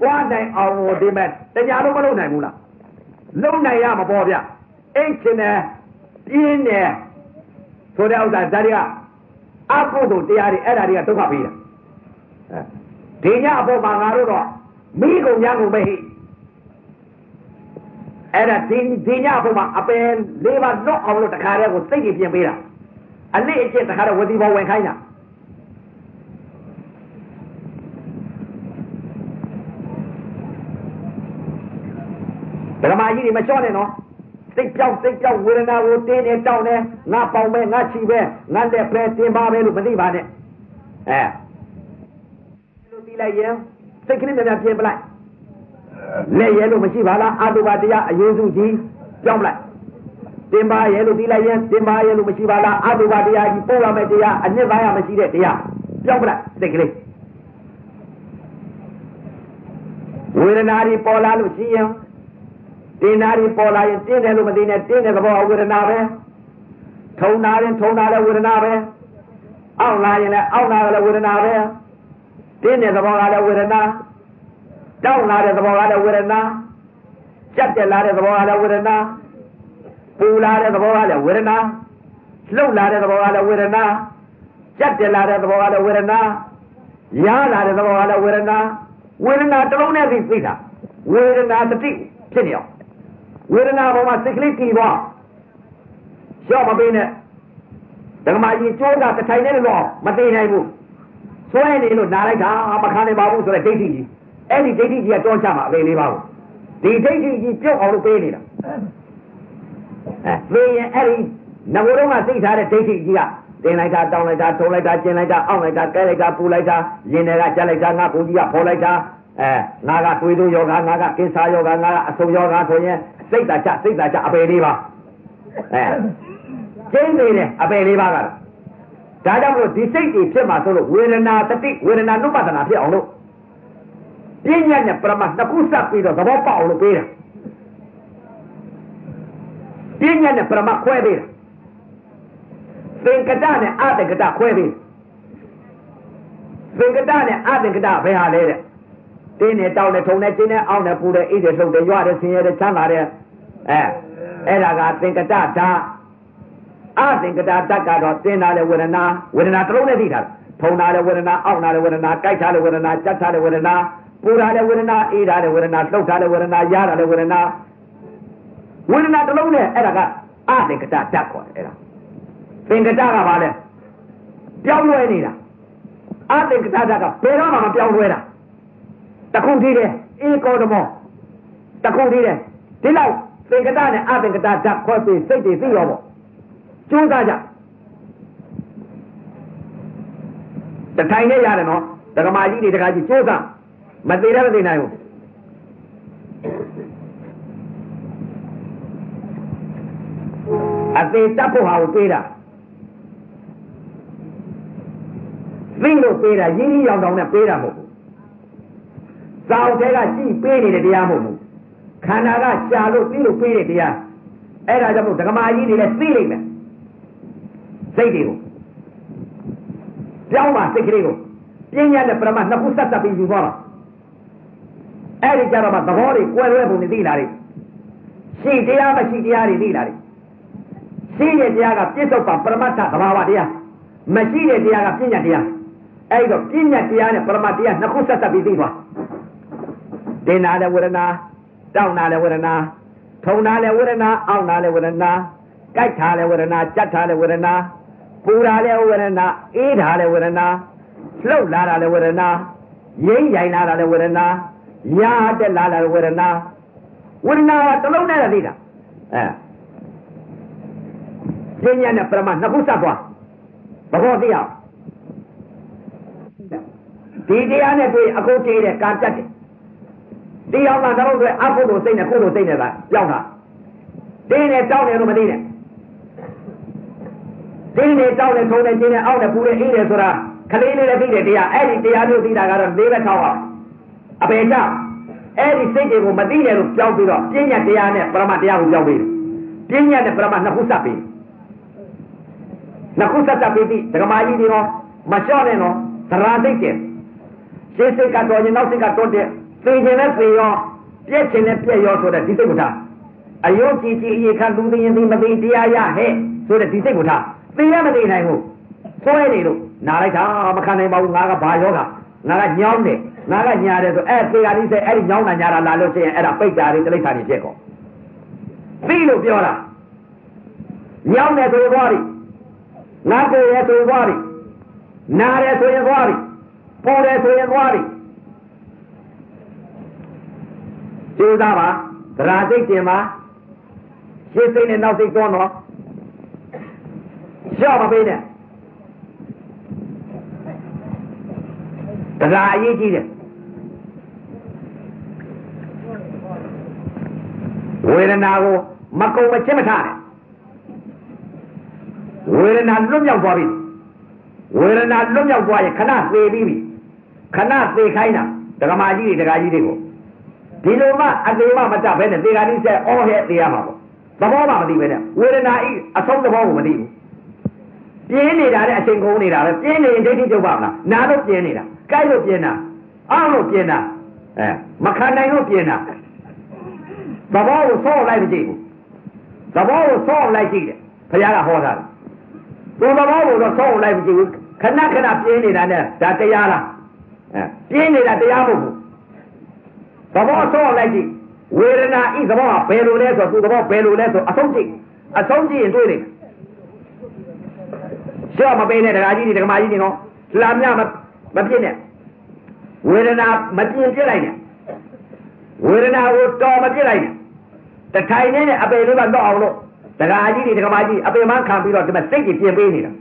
ပွားနိုင်အောင်ဒီမဲ့တညာလုံးမလုပ်နိုင်ဘူးလားလုံနိုင်ရမှာပေါ့ဗျအိတ်ချင်တယ်ပြင်းတယ်ဆိုတဲ့ဥစ္စာဒါတွေကအကုသိုလ်တရားတွေအဲ့ဒါတွေကဒုက္ခပေးတာဒီညအပေါ်မှာငါတို့တော့မိကုန်ညာကုန်ပဲဟိအဲ့ဒါဒီဒီညအပေါ်မှာအပယ်လေးပါလွတ်အောင်လို့တခါတည်းကိုစိတ်ကြီးပြင်ပေးတာအလေးအကျင့်တခါတည်းဝတိဘောဝင်ခိုင်းတာ ဓမ္မကြီးတွေမလျှော့နဲ့နော်စိတ်ပြောက်စိတ်ပြောက်ဝေဒနာကိုတင်းနေတောင်းနေငါပေါင်ပဲငါချီပဲငါလက်ပဲတင်းပါပဲလို့မသိပါနဲ့အဲလို့ပြီးလိုက်ရင်စိတ်ကလေးများပြင်ပလိုက်လက်ရဲလို့မရှိပါလားအာတုပါတရားအရေးစုကြီးပြောင်းလိုက်တင်ပါရဲလို့ပြီးလိုက်ရင်တင်ပါရဲလို့မရှိပါလားအာတုပါတရားကြီးပို့ရမယ်တရားအနှစ်သားရမရှိတဲ့တရားပြောင်းပလိုက်စိတ်ကလေးဝေဒနာတွေပေါ်လာလို့ရှိရင် တင်းနာတွေပေါ်လာရင်တင်းတယ်လို့မသိနဲ့တင်းတဲ့သဘောဝေဒနာပဲထုံနာရင်ထုံနာလည်းဝေဒနာပဲအောက်လာရင်လည်းအောက်လာလည်းဝေဒနာပဲတင်းတဲ့သဘောကလည်းဝေဒနာတောက်လာတဲ့သဘောကလည်းဝေဒနာကြက်တက်လာတဲ့သဘောကလည်းဝေဒနာပူလာတဲ့သဘောကလည်းဝေဒနာလှုပ်လာတဲ့သဘောကလည်းဝေဒနာကြက်တက်လာတဲ့သဘောကလည်းဝေဒနာရားလာတဲ့သဘောကလည်းဝေဒနာဝေဒနာတစ်လုံးနဲ့သိသိတာဝေဒနာတတိဖြစ်နေအောင် ဝေဒနာပေါ်မှာစိတ်ကလေးတည်သွားရှော့မပေးနဲ့ဓမ္မကြီးကျိုးတာတစ်ထိုင်နဲ့တော့မသိနိုင်ဘူးဆွဲနေလို့နားလိုက်တာမခံနိုင်ပါဘူးဆိုတဲ့ဒိဋ္ဌိကြီးအဲ့ဒီဒိဋ္ဌိကြီးကတွန်းချမှာအပေလေးပါဘူးဒီဒိဋ္ဌိကြီးပြုတ်အောင်လို့ပေးနေတာအဲပေးရင်အဲ့ဒီငကိုတော့ကသိထားတဲ့ဒိဋ္ဌိကြီးကတင်လိုက်တာတောင်းလိုက်တာထုံလိုက်တာကျင်လိုက်တာအောင့်လိုက်တာကဲလိုက်တာပူလိုက်တာရင်တွေကကြက်လိုက်တာငါဘုံကြီးကဖော်လိုက်တာအဲငါကတွေးသူယောဂငါကကိစ္စယောဂငါကအဆုံယောဂဆိုရင်စိတ်သာချစိတ်သာချအပေလေးပါအဲကျင်းနေတယ်အပေလေးပါကတော့ဒါကြောင့်မလို့ဒီစိတ်တွေဖြစ်မှာဆိုလို့ဝေဒနာတတိဝေဒနာနုပဒနာဖြစ်အောင်လို့ပညာနဲ့ပရမနှစ်ခုစပ်ပြီးတော့သဘောပေါက်အောင်လို့ပေးတာပညာနဲ့ပရမခွဲပေးတာသင်္ကတနဲ့အတ္တကတခွဲပေးသင်္ကတနဲ့အတ္တကတဘယ်ဟာလဲတဲ့ တင်းနဲ့တောက်နဲ့ထုံနဲ့ကျင်းနဲ့အောင်းနဲ့ပူတဲ့အိတ်တွေထုတ်တယ်ရွရတယ်ဆင်းရဲတယ်ချမ်းသာတယ်အဲအဲ့ဒါကသင်္ကတဓာအသင်္ကတဓာတ်ကတော့တင်းတာလေဝေဒနာဝေဒနာတစ်လုံးနဲ့သိတာထုံတာလေဝေဒနာအောက်တာလေဝေဒနာကြိုက်တာလေဝေဒနာကြက်တာလေဝေဒနာပူတာလေဝေဒနာအေးတာလေဝေဒနာလှုပ်တာလေဝေဒနာရားတာလေဝေဒနာဝေဒနာတစ်လုံးနဲ့အဲ့ဒါကအသင်္ကတဓာတ်ခေါ်တယ်အဲ့ဒါသင်္ကတကဘာလဲပြောင်းလဲနေတာအသင်္ကတဓာတ်ကဘယ်တော့မှမပြောင်းလဲတာ တခုတည်းတယ်အေကောဓမောတခုတည်းတယ်ဒီလောက်သင်္ကတနဲ့အသင်္ကတဓာတ်ခွဲပြီးစိတ်တွေသိရောပေါ့ကျိုးစားကြတထိုင်နဲ့ရတယ်နော်ဒကမာကြီးတွေဒကာကြီးကျိုးစားမသေးလည်းမသေးနိုင်ဘူးအသေးတပ်ဖို့ဟာကိုပေးတာသိလို့ပေးတာရင်းကြီးရောင်တောင်နဲ့ပေးတာမဟုတ်ဘူး စာအုပ်ထဲကကြည့်ပေးနေတဲ့တရားမဟုတ်ဘူးခန္ဓာကရှာလို့သိလို့ပေးတဲ့တရားအဲ့ဒါကြောင့်မို့ဒကမာကြီးတွေလည်းသိလိမ့်မယ်စိတ်တွေကိုပြောင်းပါစိတ်ကလေးကိုပညာနဲ့ပရမနှစ်ခုဆက်ဆက်ပြီးယူသွားပါအဲ့ဒီကြတော့မှသဘောတွေကွဲလွဲပုံတွေသိလာတယ်ရှိတရားမရှိတရားတွေသိလာတယ်ရှိတဲ့တရားကပြစ္ဆုတ်ပါပရမတ္ထသဘာဝတရားမရှိတဲ့တရားကပညာတရားအဲ့တော့ပညာတရားနဲ့ပရမတ်တရားနှစ်ခုဆက်ဆက်ပြီးသိသွား တင်နာတဲ့ဝေဒနာတောင်းနာတဲ့ဝေဒနာထုံနာတဲ့ဝေဒနာအောင့်နာတဲ့ဝေဒနာကြိုက်ထားတဲ့ဝေဒနာကြက်ထားတဲ့ဝေဒနာပူတာတဲ့ဝေဒနာအေးထားတဲ့ဝေဒနာလှုပ်လာတာတဲ့ဝေဒနာရင်းရိုင်လာတာတဲ့ဝေဒနာရာတက်လာတဲ့ဝေဒနာဝေဒနာကတလုံးနဲ့သိတာအဲပညာနဲ့ပရမတ်နှစ်ခုဆက်သွားဘဘောသိအောင်ဒီတရားနဲ့တွေ့အကုန်တည်တဲ့ကာတက်တယ် တရားကတော့တွေ့အဖို့လို့စိတ်နဲ့ကိုယ်လို့စိတ်နဲ့ကကြောက်တာတင်းနဲ့တောင်းတယ်လို့မသိနဲ့တင်းနဲ့တောင်းတယ်ထုံတယ်ကျင်းတယ်အောက်တယ်ပူတယ်အေးတယ်ဆိုတာခလေးလေးလည်းသိတယ်တရားအဲ့ဒီတရားမျိုးသိတာကတော့၄ဘက်ထောက်အောင်အပေကြောင့်အဲ့ဒီစိတ်တွေကိုမသိတယ်လို့ကြောက်ပြီးတော့ပညာတရားနဲ့ပရမတရားကိုကြောက်ပြီးပညာနဲ့ပရမနှစ်ခုစပ်ပြီးနှစ်ခုစပ်စပ်ပြီးဒကမာကြီးဒီတော့မလျှော့နဲ့တော့သရာသိတယ်ရှေးစိတ်ကတော့ရင်နောက်စိတ်ကတော့တဲ့ သိခြင်းနဲ့သိရောပြည့်ခြင်းနဲ့ပြည့်ရောဆိုတဲ့ဒီစိတ်ကိုထားအယုတ်ကြည်ကြည်အေခါလူသိရင်သိမသိတရားရဟဲ့ဆိုတဲ့ဒီစိတ်ကိုထားသိရမသိနိုင်ဘူးဆွဲနေလို့နာလိုက်တာမခံနိုင်ပါဘူးငါကဘာယောဂငါကညောင်းတယ်ငါကညာတယ်ဆိုအဲ့သေဃာတိစိတ်အဲ့ဒီညောင်းတာညာတာလာလို့ရှိရင်အဲ့ဒါပိတ်တာတွေတိလိစ္ဆာတွေဖြစ်ကုန်သိလို့ပြောတာညောင်းတယ်ဆိုရင်သွားပြီငါကိုယ်ရဲ့ဆိုရင်သွားပြီနားတယ်ဆိုရင်သွားပြီပူတယ်ဆိုရင်သွားပြီ ကျိုးသားပါသရာစိတ်တင်ပါရှင်းစိတ်နဲ့နောက်စိတ်သွားတော့ရှော့မပေးနဲ့တရားအရေးကြီးတယ်ဝေဒနာကိုမကုံမချစ်မထားနဲ့ဝေဒနာလွတ်မြောက်သွားပြီဝေဒနာလွတ်မြောက်သွားရင်ခဏသေပြီးပြီခဏသေခိုင်းတာဒကမာကြီးတွေဒကာကြီးတွေကို ဒီလိုမှအသေးမှမတတ်ဘဲနဲ့သေဃာတိဆက်အော်ဟဲ့သေရမှာပေါ့သဘောမှမသိပဲနဲ့ဝေဒနာဤအဆုံးသဘောကိုမသိဘူးပြင်းနေတာတဲ့အချိန်ကုန်နေတာပဲပြင်းနေရင်ဒိဋ္ဌိကျုပ်ပါမလားနာတော့ပြင်းနေတာကြိုက်လို့ပြင်းတာအောက်လို့ပြင်းတာအဲမခံနိုင်လို့ပြင်းတာသဘောကိုဆော့လိုက်မကြည့်ဘူးသဘောကိုဆော့လိုက်ကြည့်တယ်ဘုရားကဟောတာသူသဘောကိုတော့ဆော့လိုက်မကြည့်ဘူးခဏခဏပြင်းနေတာနဲ့ဒါတရားလားအဲပြင်းနေတာတရားမဟုတ်ဘူး သဘောဆော့လိုက်ကြည့်ဝေဒနာဤသဘောကဘယ်လိုလဲဆိုသူသဘောဘယ်လိုလဲဆိုအဆုံးကြည့်အဆုံးကြည့်ရင်တွေ့တယ်ရှော့မပေးနဲ့ဒကာကြီးတွေဒကာမကြီးတွေနော်လာမြမမပြစ်နဲ့ဝေဒနာမပြင်းပြစ်လိုက်နဲ့ဝေဒနာကိုတော်မပြစ်လိုက်နဲ့တထိုင်နဲ့အပေလေးကတော့အောင်လို့ဒကာကြီးတွေဒကာမကြီးအပေမှခံပြီးတော့ဒီမှာစိတ်ကြီးပြင်ပေးနေတာ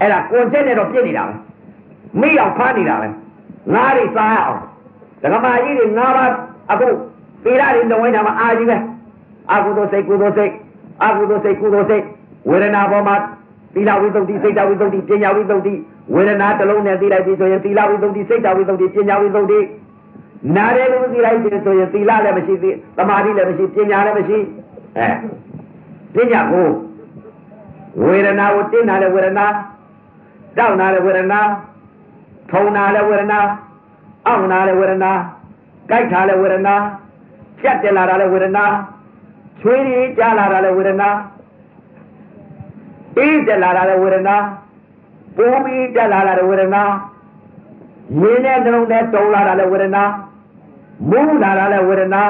အဲ့ဒါကွန်ချက်နဲ့တော့ပြစ်နေတာပဲမိအောင်ဖားနေတာပဲငါးတွေစားရအောင် ဒကမာကြီးတွေငါးပါးအခုသီရတွေလုံဝင်တာမှာအာကြီးပဲအကုသိုလ်စိတ်ကုသိုလ်စိတ်အကုသိုလ်စိတ်ကုသိုလ်စိတ်ဝေဒနာပေါ်မှာသီလဝိသုဒ္ဓိစိတ်တဝိသုဒ္ဓိပညာဝိသုဒ္ဓိဝေဒနာတစ်လုံးနဲ့သိလိုက်ပြီဆိုရင်သီလဝိသုဒ္ဓိစိတ်တဝိသုဒ္ဓိပညာဝိသုဒ္ဓိနားတယ်လို့သိလိုက်ပြီဆိုရင်သီလလည်းမရှိသေးသမာဓိလည်းမရှိပညာလည်းမရှိအဲပညာကိုဝေဒနာကိုတင်းနာတဲ့ဝေဒနာတောက်နာတဲ့ဝေဒနာထုံနာတဲ့ဝေဒနာ အောင့်နာတဲ့ဝေဒနာကြိုက်ထားတဲ့ဝေဒနာပြတ်တက်လာတဲ့ဝေဒနာချွေးရည်ကြားလာတဲ့ဝေဒနာအေးတက်လာတဲ့ဝေဒနာပုံပြီးတက်လာတဲ့ဝေဒနာရင်းတဲ့နှလုံးထဲတုံလာတဲ့ဝေဒနာမူးလာတဲ့ဝေဒနာ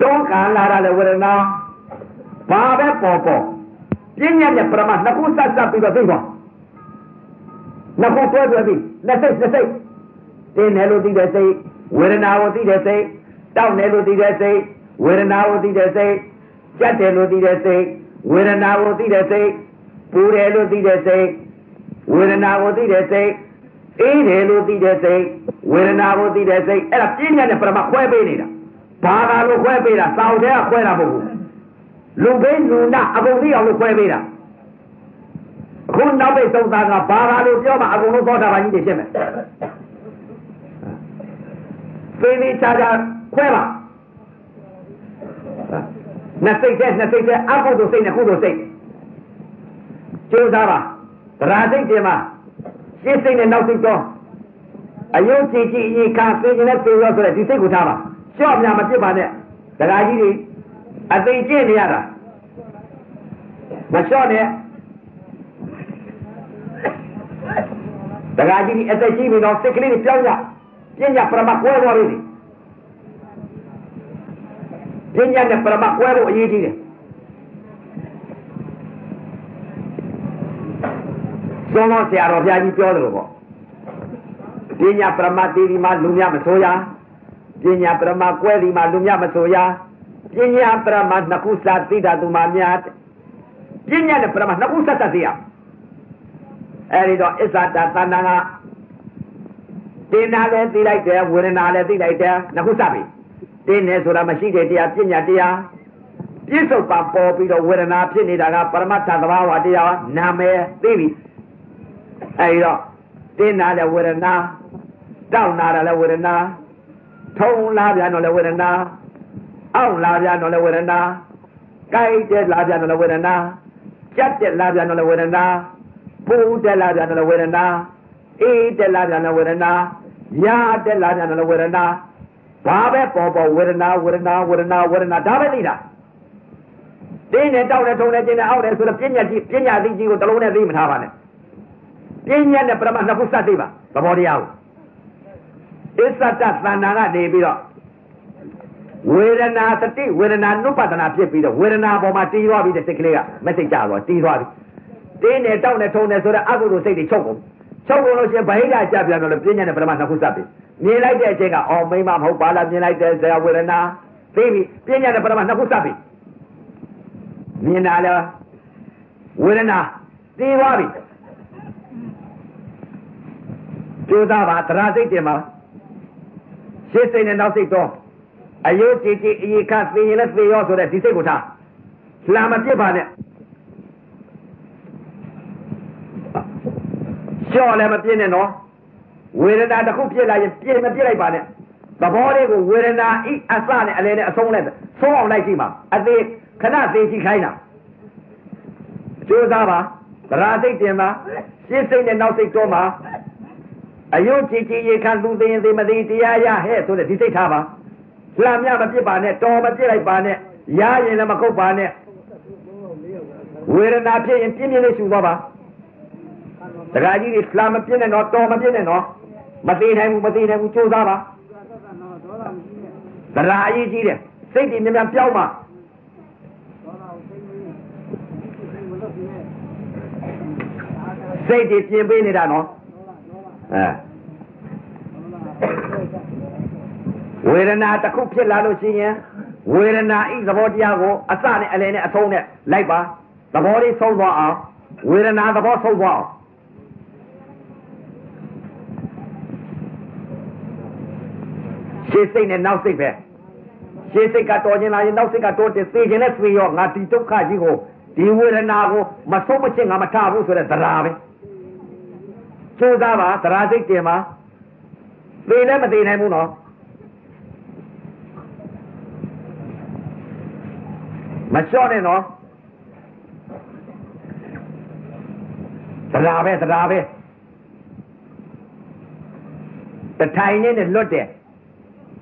တွန်းကန်လာတဲ့ဝေဒနာဘာပဲပေါ်ပေါ်ပြင်းညက်တဲ့ပရမနှစ်ခုဆက်ဆက်ပြီးတော့သိသွားနှစ်ခုတွဲတွဲပြီးလက်စိတ်လက်စိတ် တင်းတယ်လို့သိတဲ့စိတ်ဝေဒနာကိုသိတဲ့စိတ်တောက်တယ်လို့သိတဲ့စိတ်ဝေဒနာကိုသိတဲ့စိတ်ကြက်တယ်လို့သိတဲ့စိတ်ဝေဒနာကိုသိတဲ့စိတ်ပူတယ်လို့သိတဲ့စိတ်ဝေဒနာကိုသိတဲ့စိတ်အေးတယ်လို့သိတဲ့စိတ်ဝေဒနာကိုသိတဲ့စိတ်အဲ့ဒါပြင်းတဲ့ပရမခွဲပေးနေတာဘာသာလို့ခွဲပေးတာစောင့်တဲ့ကခွဲတာမဟုတ်ဘူးလူဘိလူနာအကုန်သိအောင်လို့ခွဲပေးတာအခုနောက်ပိတ်သုံးသားကဘာသာလို့ပြောမှအကုန်လုံးသောတာပန်ကြီးတွေဖြစ်မယ် သေသေးချာချာခွဲပါနှစ်စိတ်တဲ့နှစ်စိတ်တဲ့အကုသိုလ်စိတ်နဲ့ကုသိုလ်စိတ်ကျိုးစားပါသရာစိတ်တင်မှာရှင်းစိတ်နဲ့နောက်စိတ်တော့အယုတ်ကြည်ကြည်အေခါသိခြင်းနဲ့သိရောဆိုတဲ့ဒီစိတ်ကိုထားပါရှော့မြမပြစ်ပါနဲ့ဒကာကြီးတွေအသိကျင့်နေရတာမလျှော့နဲ့ဒကာကြီးဒီအသက်ကြီးပြီတော့စိတ်ကလေးတွေပြောင်းကြ ပညာပရမကွဲသွားပြီပညာနဲ့ပရမကွဲဖို့အရေးကြီးတယ်ကျောင်းတော်ဆရာတော်ဘုရားကြီးပြောတယ်လို့ပေါ့ပညာပရမတိဒီမှာလူများမဆိုရပညာပရမကွဲဒီမှာလူများမဆိုရပညာပရမနှစ်ခုစသိတာသူမှာများပညာနဲ့ပရမနှစ်ခုစသသိရအဲဒီတော့အစ္ဆတသဏ္ဍာန်က တင်နာလည်းသိလိုက်တယ်ဝေဒနာလည်းသိလိုက်တယ်နှစ်ခုစပြီတင်းနေဆိုတာမရှိတဲ့တရားပညာတရားပြစ္ဆုတ်ပါပေါ်ပြီးတော့ဝေဒနာဖြစ်နေတာကပရမတ္ထသဘာဝတရားနာမည်သိပြီအဲဒီတော့တင်းနာတဲ့ဝေဒနာတောက်နာတယ်လည်းဝေဒနာထုံလာပြန်တော့လည်းဝေဒနာအောင့်လာပြန်တော့လည်းဝေဒနာကြိုက်တဲ့လာပြန်တော့လည်းဝေဒနာကြက်တဲ့လာပြန်တော့လည်းဝေဒနာပူတဲ့လာပြန်တော့လည်းဝေဒနာအေးတဲ့လာပြန်တော့ဝေဒနာ ရာတဲ့လာပြန်တော့လည်းဝေဒနာဘာပဲပေါ်ပေါ်ဝေဒနာဝေဒနာဝေဒနာဝေဒနာဒါပဲသိတာတင်းနဲ့တောက်နဲ့ထုံနဲ့ကျင်းနဲ့အောက်နဲ့ဆိုတော့ပညာကြီးပညာသိကြီးကိုတလုံးနဲ့သိမထားပါနဲ့ပညာနဲ့ပရမနှစ်ခုစသိပါသဘောတရားကိုအစ္ဆတသဏ္ဍာန်ကနေပြီးတော့ဝေဒနာတတိဝေဒနာနုပဒနာဖြစ်ပြီးတော့ဝေဒနာပေါ်မှာတီးသွားပြီးတဲ့စိတ်ကလေးကမစိတ်ကြတော့တီးသွားပြီတင်းနဲ့တောက်နဲ့ထုံနဲ့ဆိုတော့အကုသိုလ်စိတ်တွေချုပ်ကုန် ချုပ်ကုန်လို့ရှိရင်ဗဟိတကြပြန်တော့လေပညာနဲ့ပရမနှစ်ခုစပ်ပြီမြင်လိုက်တဲ့အချိန်ကအော်မိမမဟုတ်ပါလားမြင်လိုက်တဲ့ဇာဝေဒနာသိပြီပညာနဲ့ပရမနှစ်ခုစပ်ပြီမြင်တာလဲဝေဒနာတီးသွားပြီကျိုးသားပါသရစိတ်တင်ပါရှင်းစိတ်နဲ့နောက်စိတ်တော့အယုတ်ကြည်ကြည်အေခသိရင်လည်းသိရောဆိုတဲ့ဒီစိတ်ကိုထားလာမပြစ်ပါနဲ့ လျှော့လည်းမပြစ်နဲ့နော်ဝေဒနာတစ်ခုပြစ်လာရင်ပြစ်မပြစ်လိုက်ပါနဲ့သဘောလေးကိုဝေဒနာဤအစနဲ့အလဲနဲ့အဆုံးနဲ့ဆုံးအောင်လိုက်ကြည့်ပါအသေးခဏသေးကြည့်ခိုင်းတာကျိုးစားပါသရစိတ်တင်ပါရှင်းစိတ်နဲ့နောက်စိတ်တော့မှာအယုတ်ကြည်ကြည်ရေခံသူသိရင်သိမသိတရားရဟဲ့ဆိုတဲ့ဒီစိတ်ထားပါလှမ်းမြမပြစ်ပါနဲ့တော်မပြစ်လိုက်ပါနဲ့ရရင်လည်းမကုတ်ပါနဲ့ဝေဒနာဖြစ်ရင်ပြင်းပြင်းလေးရှူသွားပါ တခါကြီးတွေလှမ်းမပြစ်နဲ့တော့တော်မပြစ်နဲ့တော့မသေးနိုင်ဘူးမသေးနိုင်ဘူးကြိုးစားပါသရာအရေးကြီးတယ်စိတ်တွေမြန်မြန်ပြောင်းပါစိတ်တွေပြင်ပေးနေတာနော်အဲဝေဒနာတစ်ခုဖြစ်လာလို့ရှိရင်ဝေဒနာဤသဘောတရားကိုအစနဲ့အလယ်နဲ့အဆုံးနဲ့လိုက်ပါသဘောလေးဆုံးသွားအောင်ဝေဒနာသဘောဆုံးသွားအောင် ရှေ့စိတ်နဲ့နောက်စိတ်ပဲရှေ့စိတ်ကတော်ခြင်းလာရင်နောက်စိတ်ကတော်တယ်သိခြင်းနဲ့သိရောငါဒီဒုက္ခကြီးကိုဒီဝေဒနာကိုမဆုံးမချင်းငါမထဘူးဆိုတဲ့သရာပဲကြိုးစားပါသရာစိတ်တင်ပါသိလည်းမသိနိုင်ဘူးနော်မလျှော့နဲ့နော်သရာပဲသရာပဲတထိုင်နဲ့လွတ်တယ်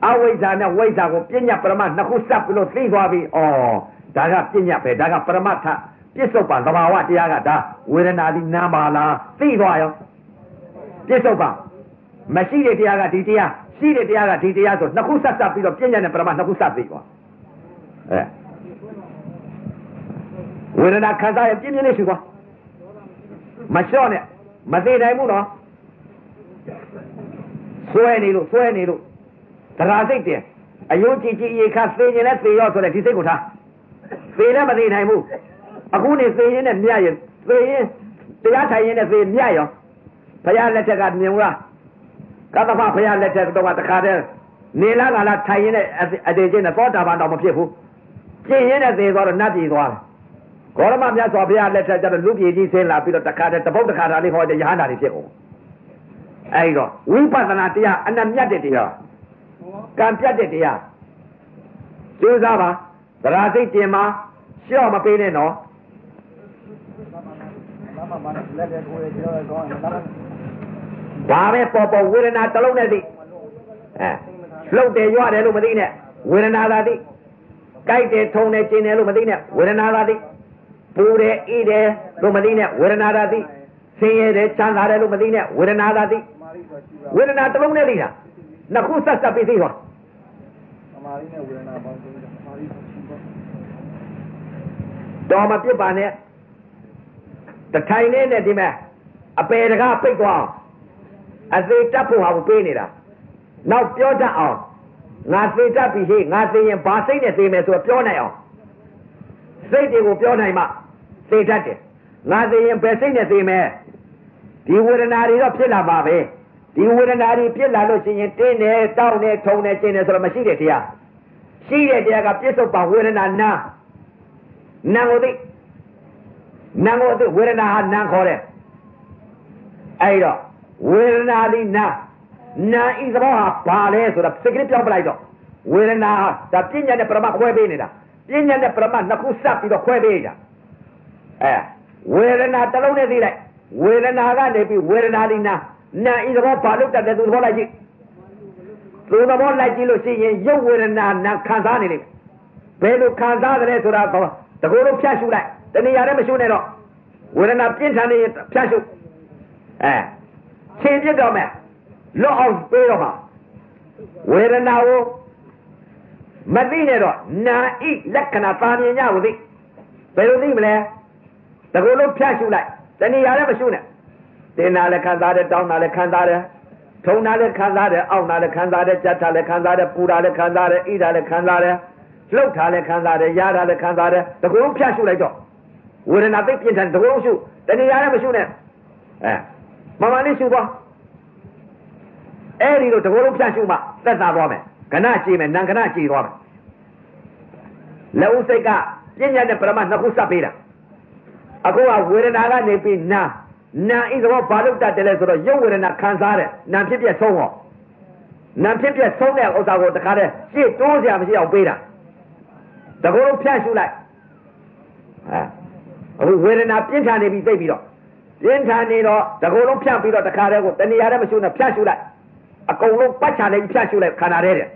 အဝိဇ္ဇာနဲ့ဝိဇ္ဇာကိုပြဉ္ညာပရမနှစ်ခုစပ်ပြီးလို့သိသွားပြီဩဒါကပြဉ္ညာပဲဒါကပရမတ်ထပြစ္ဆုတ်ပါသဘာဝတရားကဒါဝေဒနာဒီနာပါလားသိသွားရောပြစ္ဆုတ်ပါမရှိတဲ့တရားကဒီတရားရှိတဲ့တရားကဒီတရားဆိုနှစ်ခုဆက်ဆက်ပြီးတော့ပြဉ္ညာနဲ့ပရမတ်နှစ်ခုဆက်ပြီးသွားအဲဝေဒနာခံစားရပြင်းပြင်းလေးရှိသွားမလျှော့နဲ့မသေးနိုင်ဘူးနော်ဆွဲနေလို့ဆွဲနေလို့ တရားစိတ်တင်အယုံကြည်ကြည်ရေခါသိရင်လည်းသိရောဆိုတဲ့ဒီစိတ်ကိုထားသိလည်းမသိနိုင်ဘူးအခုနေသိရင်နဲ့မြတ်ရင်သိရင်တရားထိုင်ရင်နဲ့သိမြတ်ရောဘုရားလက်ထက်ကမြင်လားကတ္တဖဘုရားလက်ထက်တော့တခါတည်းနေလားကလားထိုင်ရင်နဲ့အတေချင်းနဲ့သောတာပန်တော့မဖြစ်ဘူးကျင့်ရင်နဲ့သိသွားတော့နတ်ပြည်သွားတယ်ဂေါရမမြတ်စွာဘုရားလက်ထက်ကျတော့လူပြည်ကြီးဆင်းလာပြီးတော့တခါတည်းတပုတ်တခါတာလေးဟောတဲ့ယဟန္တာတွေဖြစ်ကုန်အဲဒီတော့ဝိပဿနာတရားအနမြတ်တဲ့တရား ကံပြတ်တဲ့တရားကျိုးစားပါသရာစိတ်တင်မှာရှော့မပေးနဲ့နော်ဘာပဲပေါ်ပေါ်ဝေဒနာတစ်လုံးနဲ့သိအဲလှုပ်တယ်ရွတယ်လို့မသိနဲ့ဝေဒနာသာသိကြိုက်တယ်ထုံတယ်ကျင်တယ်လို့မသိနဲ့ဝေဒနာသာသိပူတယ်အေးတယ်လို့မသိနဲ့ဝေဒနာသာသိဆင်းရဲတယ်ချမ်းသာတယ်လို့မသိနဲ့ဝေဒနာသာသိဝေဒနာတစ်လုံးနဲ့သိတာ နှစ်ခုဆက်ဆက်ပြီးသိသွားမာရီနဲ့ဝေဒနာပေါင်းစုံမာရီတော်မပြစ်ပါနဲ့တထိုင်နေနဲ့ဒီမဲ့အပေတကားပိတ်သွားအောင်အသေးတက်ဖို့ဟာကိုပေးနေတာနောက်ပြောတတ်အောင်ငါသေတတ်ပြီဟေ့ငါသေရင်ဘာစိတ်နဲ့သေမယ်ဆိုတော့ပြောနိုင်အောင်စိတ်တွေကိုပြောနိုင်မှသေတတ်တယ်ငါသေရင်ဘယ်စိတ်နဲ့သေမယ်ဒီဝေဒနာတွေတော့ဖြစ်လာပါပဲ ဒီဝေဒနာတွေဖြစ်လာလို့ရှိရင်တင်းတယ်တောင်းတယ်ထုံတယ်ကျင်းတယ်ဆိုတော့မရှိတဲ့တရားရှိတဲ့တရားကပြစ္ဆုတ်ပါဝေဒနာနာနာကိုသိနာကိုသိဝေဒနာဟာနာခေါ်တယ်အဲ့တော့ဝေဒနာဒီနာနာဤသဘောဟာဘာလဲဆိုတော့စိတ်ကလေးပြောင်းပလိုက်တော့ဝေဒနာဒါပညာနဲ့ပရမခွဲပေးနေတာပညာနဲ့ပရမနှစ်ခုစပ်ပြီးတော့ခွဲပေးတာအဲဝေဒနာတစ်လုံးနဲ့သိလိုက်ဝေဒနာကနေပြီးဝေဒနာဒီနာ နာဤသဘောဘာလို့တက်တယ်သူသဘောလိုက်ကြည့်သူသဘောလိုက်ကြည့်လို့ရှိရင်ရုပ်ဝေဒနာနာခံစားနေလိမ့်ဘယ်လိုခံစားတယ်ဆိုတာတော့တကူလုံးဖြတ်ရှုလိုက်တဏှာလည်းမရှုနဲ့တော့ဝေဒနာပြင်းထန်နေဖြတ်ရှုအဲချင်းပြစ်တော့မယ်လွတ်အောင်ပေးတော့မှာဝေဒနာကိုမသိနဲ့တော့နာဣလက္ခဏာပါမြင်ညကိုသိဘယ်လိုသိမလဲတကူလုံးဖြတ်ရှုလိုက်တဏှာလည်းမရှုနဲ့ တင်နာလည်းခံစားတယ်တောင်းတာလည်းခံစားတယ်ထုံတာလည်းခံစားတယ်အောင့်တာလည်းခံစားတယ်ကြက်တာလည်းခံစားတယ်ပူတာလည်းခံစားတယ်ဣတာလည်းခံစားတယ်လှုပ်တာလည်းခံစားတယ်ရတာလည်းခံစားတယ်တကူလုံးဖြတ်ရှုလိုက်တော့ဝေဒနာသိပြင်းထန်တကူလုံးရှုတဏှာလည်းမရှုနဲ့အဲမမလေးရှုပါအဲ့ဒီလိုတကူလုံးဖြတ်ရှုမှသက်သာသွားမယ်ခဏကြည့်မယ်နံခဏကြည့်သွားမယ်လက်ဦးစိတ်ကပြဉ္ညာနဲ့ပရမနှစ်ခုစပ်ပေးတာအခုကဝေဒနာကနေပြီးနာ နာဤသဘောဘာလို့တတ်တယ်လဲဆိုတော့ရုပ်ဝေဒနာခံစားတဲ့နာဖြစ်ပြဆုံးဟောနာဖြစ်ပြဆုံးတဲ့ဥစ္စာကိုတခါတည်းရှေ့တိုးစရာမရှိအောင်ပေးတာတကူလုံးဖြတ်ရှုလိုက်အဲအခုဝေဒနာပြင်းထန်နေပြီသိပြီးတော့ပြင်းထန်နေတော့တကူလုံးဖြတ်ပြီးတော့တခါတည်းကိုတဏှာလည်းမရှုနဲ့ဖြတ်ရှုလိုက်အကုန်လုံးပတ်ချနေဖြတ်ရှုလိုက်ခန္ဓာထဲတဲ့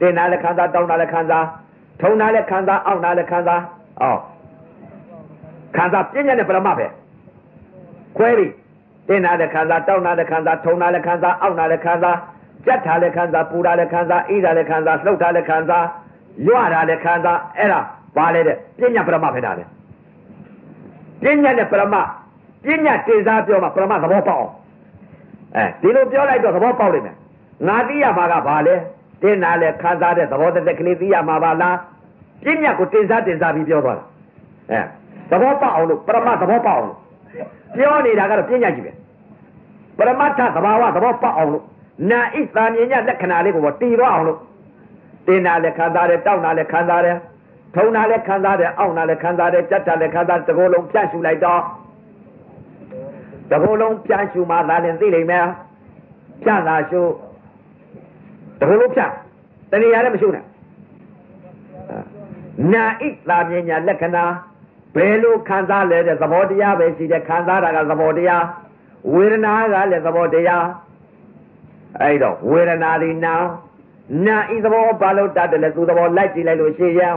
တင်တာလည်းခံစားတောင်းတာလည်းခံစားထုံတာလည်းခံစားအောင့်တာလည်းခံစားအော်ခံစားပြဉ္ညာနဲ့ပရမပဲ ခွဲပြီတင်တာလည်းခံစားတောင်းတာလည်းခံစားထုံတာလည်းခံစားအောင့်တာလည်းခံစားကြက်တာလည်းခံစားပူတာလည်းခံစားအေးတာလည်းခံစားလှုပ်တာလည်းခံစားရွတာလည်းခံစားအဲ့ဒါဘာလဲတဲ့ပြဉ္ညာပရမပဲတာလေပြဉ္ညာနဲ့ပရမပြဉ္ညာတင်စားပြောမှပရမသဘောပေါက်အောင်အဲဒီလိုပြောလိုက်တော့သဘောပေါက်လိမ့်မယ်ငါသိရမှာကဘာလဲတင်တာလဲခံစားတဲ့သဘောတသက်ကလေးသိရမှာပါလားပြဉ္ညာကိုတင်စားတင်စားပြီးပြောသွားတာအဲသဘောပေါက်အောင်လို့ပရမသဘောပေါက်အောင်လို့ ပြောနေတာကတော့ပြဉ္ညာကြီးပဲပရမတ္ထသဘာဝသဘောပေါက်အောင်လို့နာဣသာမြင်ညလက္ခဏာလေးကိုတည်တော့အောင်လို့တင်တာလည်းခံစားတယ်တောက်တာလည်းခံစားတယ်ထုံတာလည်းခံစားတယ်အောင့်တာလည်းခံစားတယ်ကြက်တာလည်းခံစားတကိုယ်လုံးဖြန့်ရှူလိုက်တော့တကိုယ်လုံးဖြန့်ရှူမှသာလည်းသိလိမ့်မယ်ဖြန့်တာရှူတကိုယ်လုံးဖြန့်တဏှာလည်းမရှူနဲ့နာဣသာမြင်ညာလက္ခဏာ ဘယ်လိုခံစားလဲတဲ့သဘောတရားပဲရှိတယ်ခံစားတာကသဘောတရားဝေဒနာကလည်းသဘောတရားအဲ့တော့ဝေဒနာဒီနာနာဤသဘောဘာလို့တတ်တယ်လဲသူသဘောလိုက်ကြည့်လိုက်လို့ရှိရင်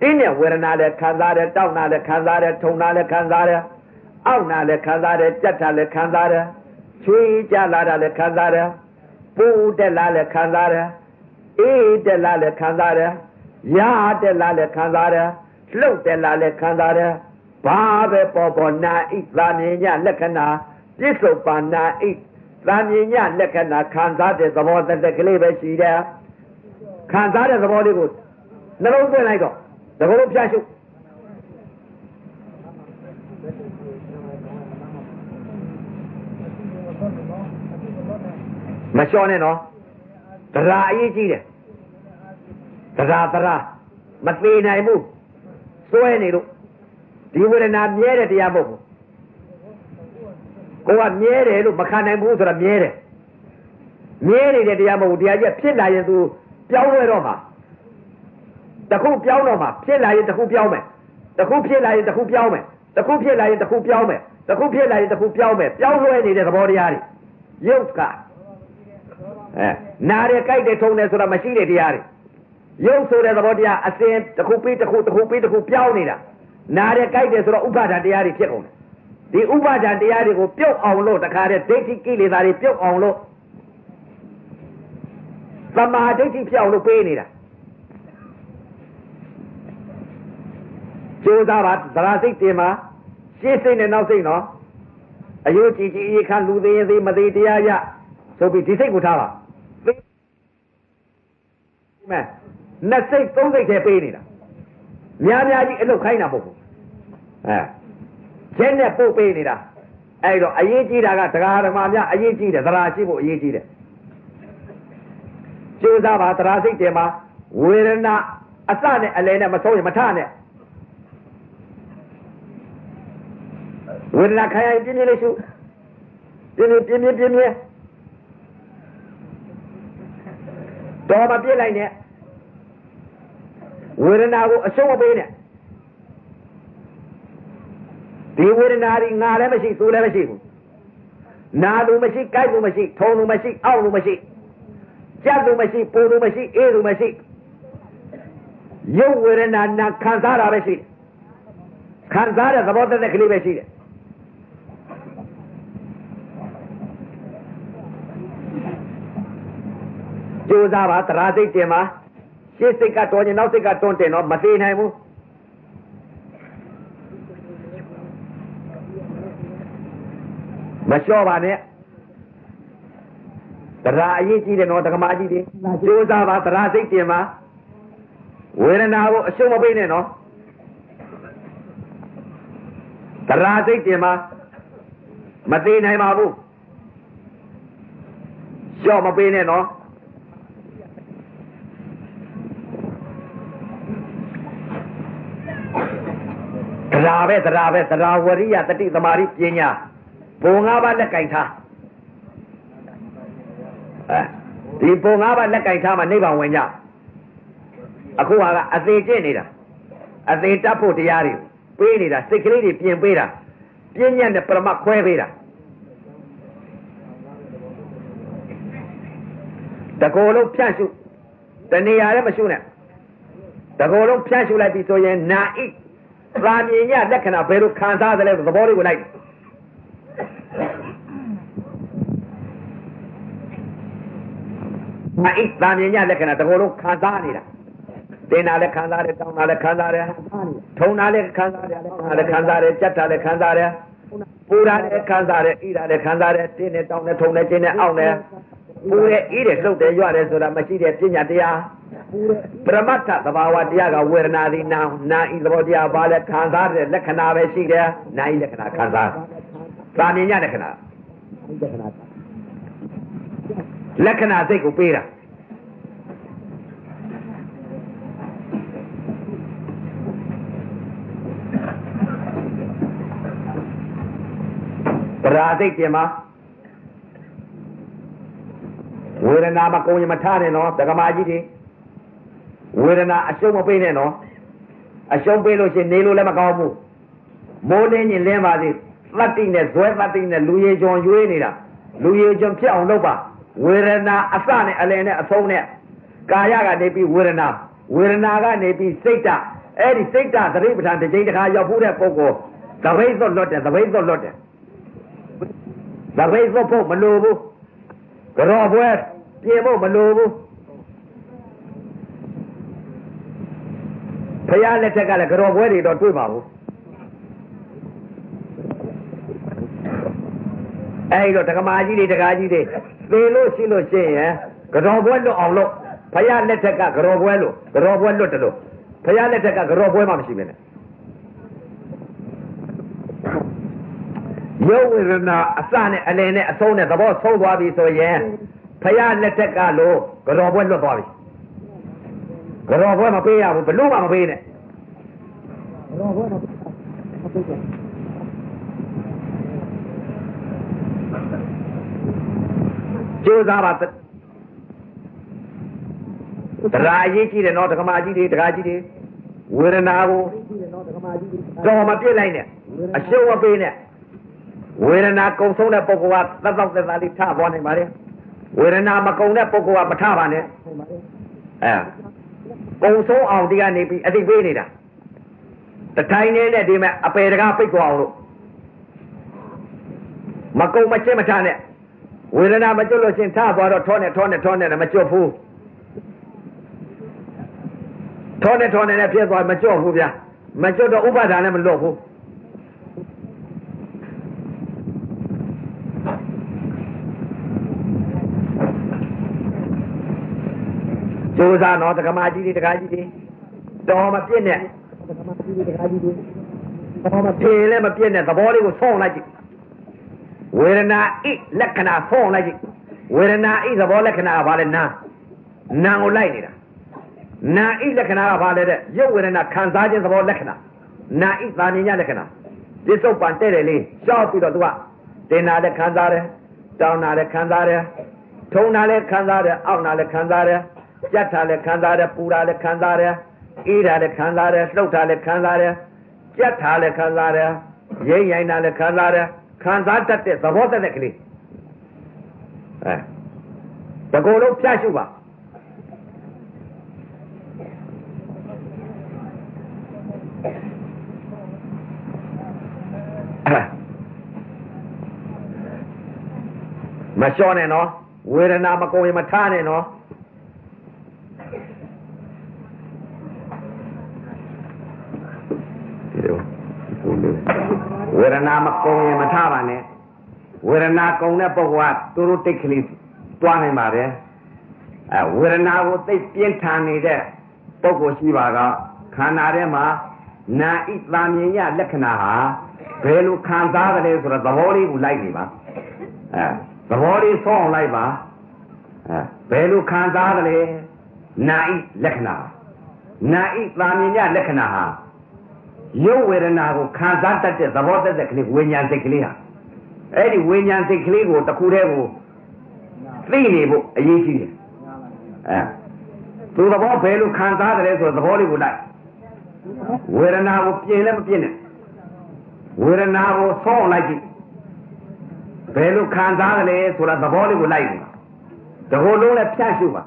တင်းတဲ့ဝေဒနာလည်းခံစားတယ်တောက်နာလည်းခံစားတယ်ထုံနာလည်းခံစားတယ်အောက်နာလည်းခံစားတယ်ကြက်တာလည်းခံစားတယ်ချွေးကြလာတာလည်းခံစားတယ်ပူတက်လာလည်းခံစားတယ်အေးတက်လာလည်းခံစားတယ်ရတက်လာလည်းခံစားတယ် လှုပ်တက်လာလည်းခံစားတယ်ဘာပဲပေါ်ပေါ်နာဣသာမြင်ညလက္ခဏာပြစ္ဆုတ်ပါနာဣသာမြင်ညလက္ခဏာခံစားတဲ့သဘောတသက်ကလေးပဲရှိတယ်ခံစားတဲ့သဘောလေးကိုနှလုံးသွင်းလိုက်တော့တကယ်လို့ဖြတ်ရှုမလျှော့နဲ့နော်တရားအရေးကြီးတယ်တရားတရားမသေးနိုင်ဘူး စွဲနေလို့ဒီဝေဒနာမြဲတဲ့တရားမဟုတ်ဘူးကိုကမြဲတယ်လို့မခံနိုင်ဘူးဆိုတာမြဲတယ်မြဲနေတဲ့တရားမဟုတ်ဘူးတရားကြီးဖြစ်လာရင်သူပြောင်းလဲတော့မှာတခုပြောင်းတော့မှာဖြစ်လာရင်တခုပြောင်းမယ်တခုဖြစ်လာရင်တခုပြောင်းမယ်တခုဖြစ်လာရင်တခုပြောင်းမယ်တတစ်ခုဖြစ်လာရင်တစ်ခုပြောင်းမယ်ပြောင်းလဲနေတဲ့သဘောတရားတွေယုတ်ကအဲနားရကြိုက်တယ်ထုံတယ်ဆိုတာမရှိတဲ့တရားတွေ ရုပ်ဆိုတဲ့သဘောတရားအစဉ်တစ်ခုပြီးတစ်ခုတစ်ခုပြီးတစ်ခုပြောင်းနေတာနားရကြိုက်တယ်ဆိုတော့ဥပါဒံတရားတွေဖြစ်ကုန်တယ်ဒီဥပါဒံတရားတွေကိုပြုတ်အောင်လို့တခါတည်းဒိဋ္ဌိကိလေသာတွေပြုတ်အောင်လို့သမာဓိဋ္ဌိဖြစ်အောင်လို့ပေးနေတာကြိုးစားပါသရာစိတ်တင်မှာရှင်းစိတ်နဲ့နောက်စိတ်နော်အယုတ်ကြည်ကြည်အေးခန့်လူသေးရင်သေးမသေးတရားရဆိုပြီးဒီစိတ်ကိုထားပါမဲ နှစ်စိတ်သုံးစိတ်ထဲပေးနေတာများများကြီးအလုတ်ခိုင်းတာမဟုတ်ဘူးအဲကျင်းနဲ့ပို့ပေးနေတာအဲ့တော့အရေးကြီးတာကတရားဓမ္မများအရေးကြီးတယ်သရာရှိဖို့အရေးကြီးတယ်ကျိုးစားပါသရာစိတ်တယ်မှာဝေဒနာအစနဲ့အလယ်နဲ့မဆုံးရင်မထနဲ့ဝေဒနာခံရရင်ပြင်းပြင်းလေးရှုပြင်းပြင်းပြင်းပြင်းပြင်းပြင်းတော်မပြစ်လိုက်နဲ့ ဝေဒနာကိုအရှုံးမပေးနဲ့ဒီဝေဒနာတွေငါလည်းမရှိသူလည်းမရှိဘူးနာသူမရှိကြိုက်သူမရှိထုံသူမရှိအောက်သူမရှိကြက်သူမရှိပူသူမရှိအေးသူမရှိရုပ်ဝေဒနာနာခံစားတာပဲရှိတယ်ခံစားတဲ့သဘောတည်းကလေးပဲရှိတယ်ကြိုးစားပါတရားစိတ်တင်ပါ ရှေ့စိတ်ကတော်ရင်နောက်စိတ်ကတွန်းတင်တော့မသေးနိုင်ဘူးမလျှော့ပါနဲ့တရားအရေးကြီးတယ်နော်တက္ကမကြီးတွေကြိုးစားပါတရားစိတ်တင်ပါဝေဒနာကိုအရှုံးမပေးနဲ့နော်တရားစိတ်တင်ပါမသေးနိုင်ပါဘူးလျှော့မပေးနဲ့နော် တရားပဲတရားပဲတရားဝရိယတတိသမารိပညာဘုံငါးပါးလက်ကင်ထားအဲဒီဘုံငါးပါးလက်ကင်ထားမှနိဗ္ဗာန်ဝင်ကြအခုဟာကအသေးကျင့်နေတာအသေးတတ်ဖို့တရားတွေပေးနေတာစိတ်ကလေးတွေပြင်ပေးတာပြင်းညက်နဲ့ပရမတ်ခွဲပေးတာတကောလုံးဖြန့်ရှုတဏှာလည်းမရှုနဲ့တကောလုံးဖြန့်ရှုလိုက်ပြီဆိုရင်နာဣ သာမြင်ညလက္ခဏာဘယ်လိုခံစားသလဲသဘောလေးကိုလိုက်ငါဣသာမြင်ညလက္ခဏာတကောလုံးခံစားနေတာတင်တာလည်းခံစားတယ်တောင်းတာလည်းခံစားတယ်ထုံတာလည်းခံစားတယ်လည်းခံစားတယ်ကြက်တာလည်းခံစားတယ်ပူတာလည်းခံစားတယ်ဣတာလည်းခံစားတယ်တင်းနဲ့တောင်းနဲ့ထုံနဲ့ကျင်းနဲ့အောင့်နဲ့ပူရဲ့ဣတယ်လှုပ်တယ်ရွတယ်ဆိုတာမရှိတဲ့ပညာတရား ပရမတ္ထသဘာဝတရားကဝေဒနာသည်နာနာဤသဘောတရားဘာလဲခံစားတဲ့လက္ခဏာပဲရှိတယ်နာဤလက္ခဏာခံစားသာမြင်ညလက္ခဏာလက္ခဏာစိတ်ကိုပေးတာပရာသိတ်တင်မှာဝေဒနာမကုံရင်မထနဲ့နော်တက္ကမကြီးတွေ ဝေဒနာအရှုံးမပေးနဲ့နော်အရှုံးပေးလို့ရှိရင်နေလို့လည်းမကောင်းဘူးမိုးလင်းရင်လင်းပါသေးသတ္တိနဲ့ဇွဲသတ္တိနဲ့လူရေကျွန်ရွေးနေတာလူရေကျွန်ဖြစ်အောင်လုပ်ပါဝေဒနာအစနဲ့အလယ်နဲ့အဆုံးနဲ့ကာယကနေပြီးဝေဒနာဝေဒနာကနေပြီးစိတ်ဓာတ်အဲ့ဒီစိတ်ဓာတ်သတိပဋ္ဌာန်တစ်ချိန်တစ်ခါရောက်ဖို့တဲ့ပုဂ္ဂိုလ်သဘိတ်သွတ်လွတ်တယ်သဘိတ်သွတ်လွတ်တယ်သဘိတ်သွတ်ဖို့မလိုဘူးကြောပွဲပြင်ဖို့မလိုဘူး ဖရာလက်ထက်ကလည်းကြောပွဲတွေတော့တွေ့ပါဘူးအဲ့တော့ဒကမာကြီးတွေဒကာကြီးတွေသေလို့ရှိလို့ရှိရင်ကြောပွဲလွတ်အောင်လို့ဖရာလက်ထက်ကကြောပွဲလို့ကြောပွဲလွတ်တယ်လို့ဖရာလက်ထက်ကကြောပွဲမှမရှိဘူးနဲ့ယောဝေဒနာအစနဲ့အလယ်နဲ့အဆုံးနဲ့သဘောဆုံးသွားပြီဆိုရင်ဖရာလက်ထက်ကလို့ကြောပွဲလွတ်သွားပြီ ကြောပွဲမပေးရဘူးဘလို့မှမပေးနဲ့ကြောပွဲမပေးကျိုးစားပါတရားရေးကြည့်တယ်နော်ဒကမာကြီးတွေဒကာကြီးတွေဝေဒနာကိုတော့မပြစ်လိုက်နဲ့အရှုံးမပေးနဲ့ဝေဒနာကုံဆုံးတဲ့ပုဂ္ဂိုလ်ကသက်သောက်သက်သာလေးထသွားနိုင်ပါလေဝေဒနာမကုံတဲ့ပုဂ္ဂိုလ်ကမထပါနဲ့အဲ ကုံဆုံးအောင်ဒီကနေပြီးအသိပေးနေတာတထိုင်နေတဲ့ဒီမဲ့အပေတကားပိတ်သွားအောင်လို့မကုံမချစ်မထနဲ့ဝေဒနာမကျွတ်လို့ချင်းထသွားတော့ထောနဲ့ထောနဲ့ထောနဲ့မကျွတ်ဘူးထောနဲ့ထောနဲ့လည်းဖြစ်သွားမကျွတ်ဘူးဗျာမကျွတ်တော့ဥပါဒါနဲ့မလွတ်ဘူး ကျိုးစားတော့တက္ကမကြီးတွေတက္ကကြီးတွေတော်မပြည့်နဲ့ပထမကြီးဒီတခါကြီးဒီပထမဖေလည်းမပြည့်နဲ့သဘောလေးကိုဆုံးလိုက်ကြည့်ဝေဒနာဣလက္ခဏာဆုံးလိုက်ကြည့်ဝေဒနာဣသဘောလက္ခဏာကဘာလဲနာနာကိုလိုက်နေတာနာဣလက္ခဏာကဘာလဲတဲ့ရုပ်ဝေဒနာခံစားခြင်းသဘောလက္ခဏာနာဣသာနိညလက္ခဏာပြစ္ဆုတ်ပန်တဲ့တယ်လေးရှောက်ပြီးတော့သူကတင်နာလည်းခံစားတယ်တောင်းနာလည်းခံစားတယ်ထုံနာလည်းခံစားတယ်အောက်နာလည်းခံစားတယ် ကြက်တာလည်းခံစားတယ်ပူတာလည်းခံစားတယ်အေးတာလည်းခံစားတယ်လှုပ်တာလည်းခံစားတယ်ကြက်တာလည်းခံစားတယ်ရိမ့်ရိုင်းတာလည်းခံစားတယ်ခံစားတတ်တဲ့သဘောတတ်တဲ့ကလေးအဲတကူလုံးဖြတ်ရှုပါမလျှော့နဲ့နော်ဝေဒနာမကုန်ရင်မထားနဲ့နော်ဒီလို ဝေဒနာမကုန်ရင်မထားပါနဲ့ဝေဒနာကုန်တဲ့ပုဂ္ဂိုလ်ကသူတို့တိတ်ကလေးတွားနိုင်ပါတယ်အဲဝေဒနာကိုသိပြင်းထန်နေတဲ့ပုဂ္ဂိုလ်ရှိပါကခန္ဓာထဲမှာနာဣတာမြင်ရလက္ခဏာဟာဘယ်လိုခံစားကြလဲဆိုတော့သဘောလေးကိုလိုက်နေပါအဲသဘောလေးဆောင်းအောင်လိုက်ပါအဲဘယ်လိုခံစားကြလဲနာဣလက္ခဏာနာဣတာမြင်ရလက္ခဏာဟာ ရုပ်ဝေဒနာကိုခံစားတတ်တဲ့သဘောတတ်တဲ့ကလေးဝိညာဉ်စိတ်ကလေးဟာအဲ့ဒီဝိညာဉ်စိတ်ကလေးကိုတစ်ခုတည်းကိုသိနေဖို့အရေးကြီးတယ်အဲသူသဘောဘယ်လိုခံစားကြလဲဆိုတော့သဘောလေးကိုလိုက်ဝေဒနာကိုပြင်လည်းမပြင်နဲ့ဝေဒနာကိုဆောင်းလိုက်ကြည့်ဘယ်လိုခံစားကြလဲဆိုတာသဘောလေးကိုလိုက်တယ်တကိုယ်လုံးလည်းဖြတ်ရှုပါ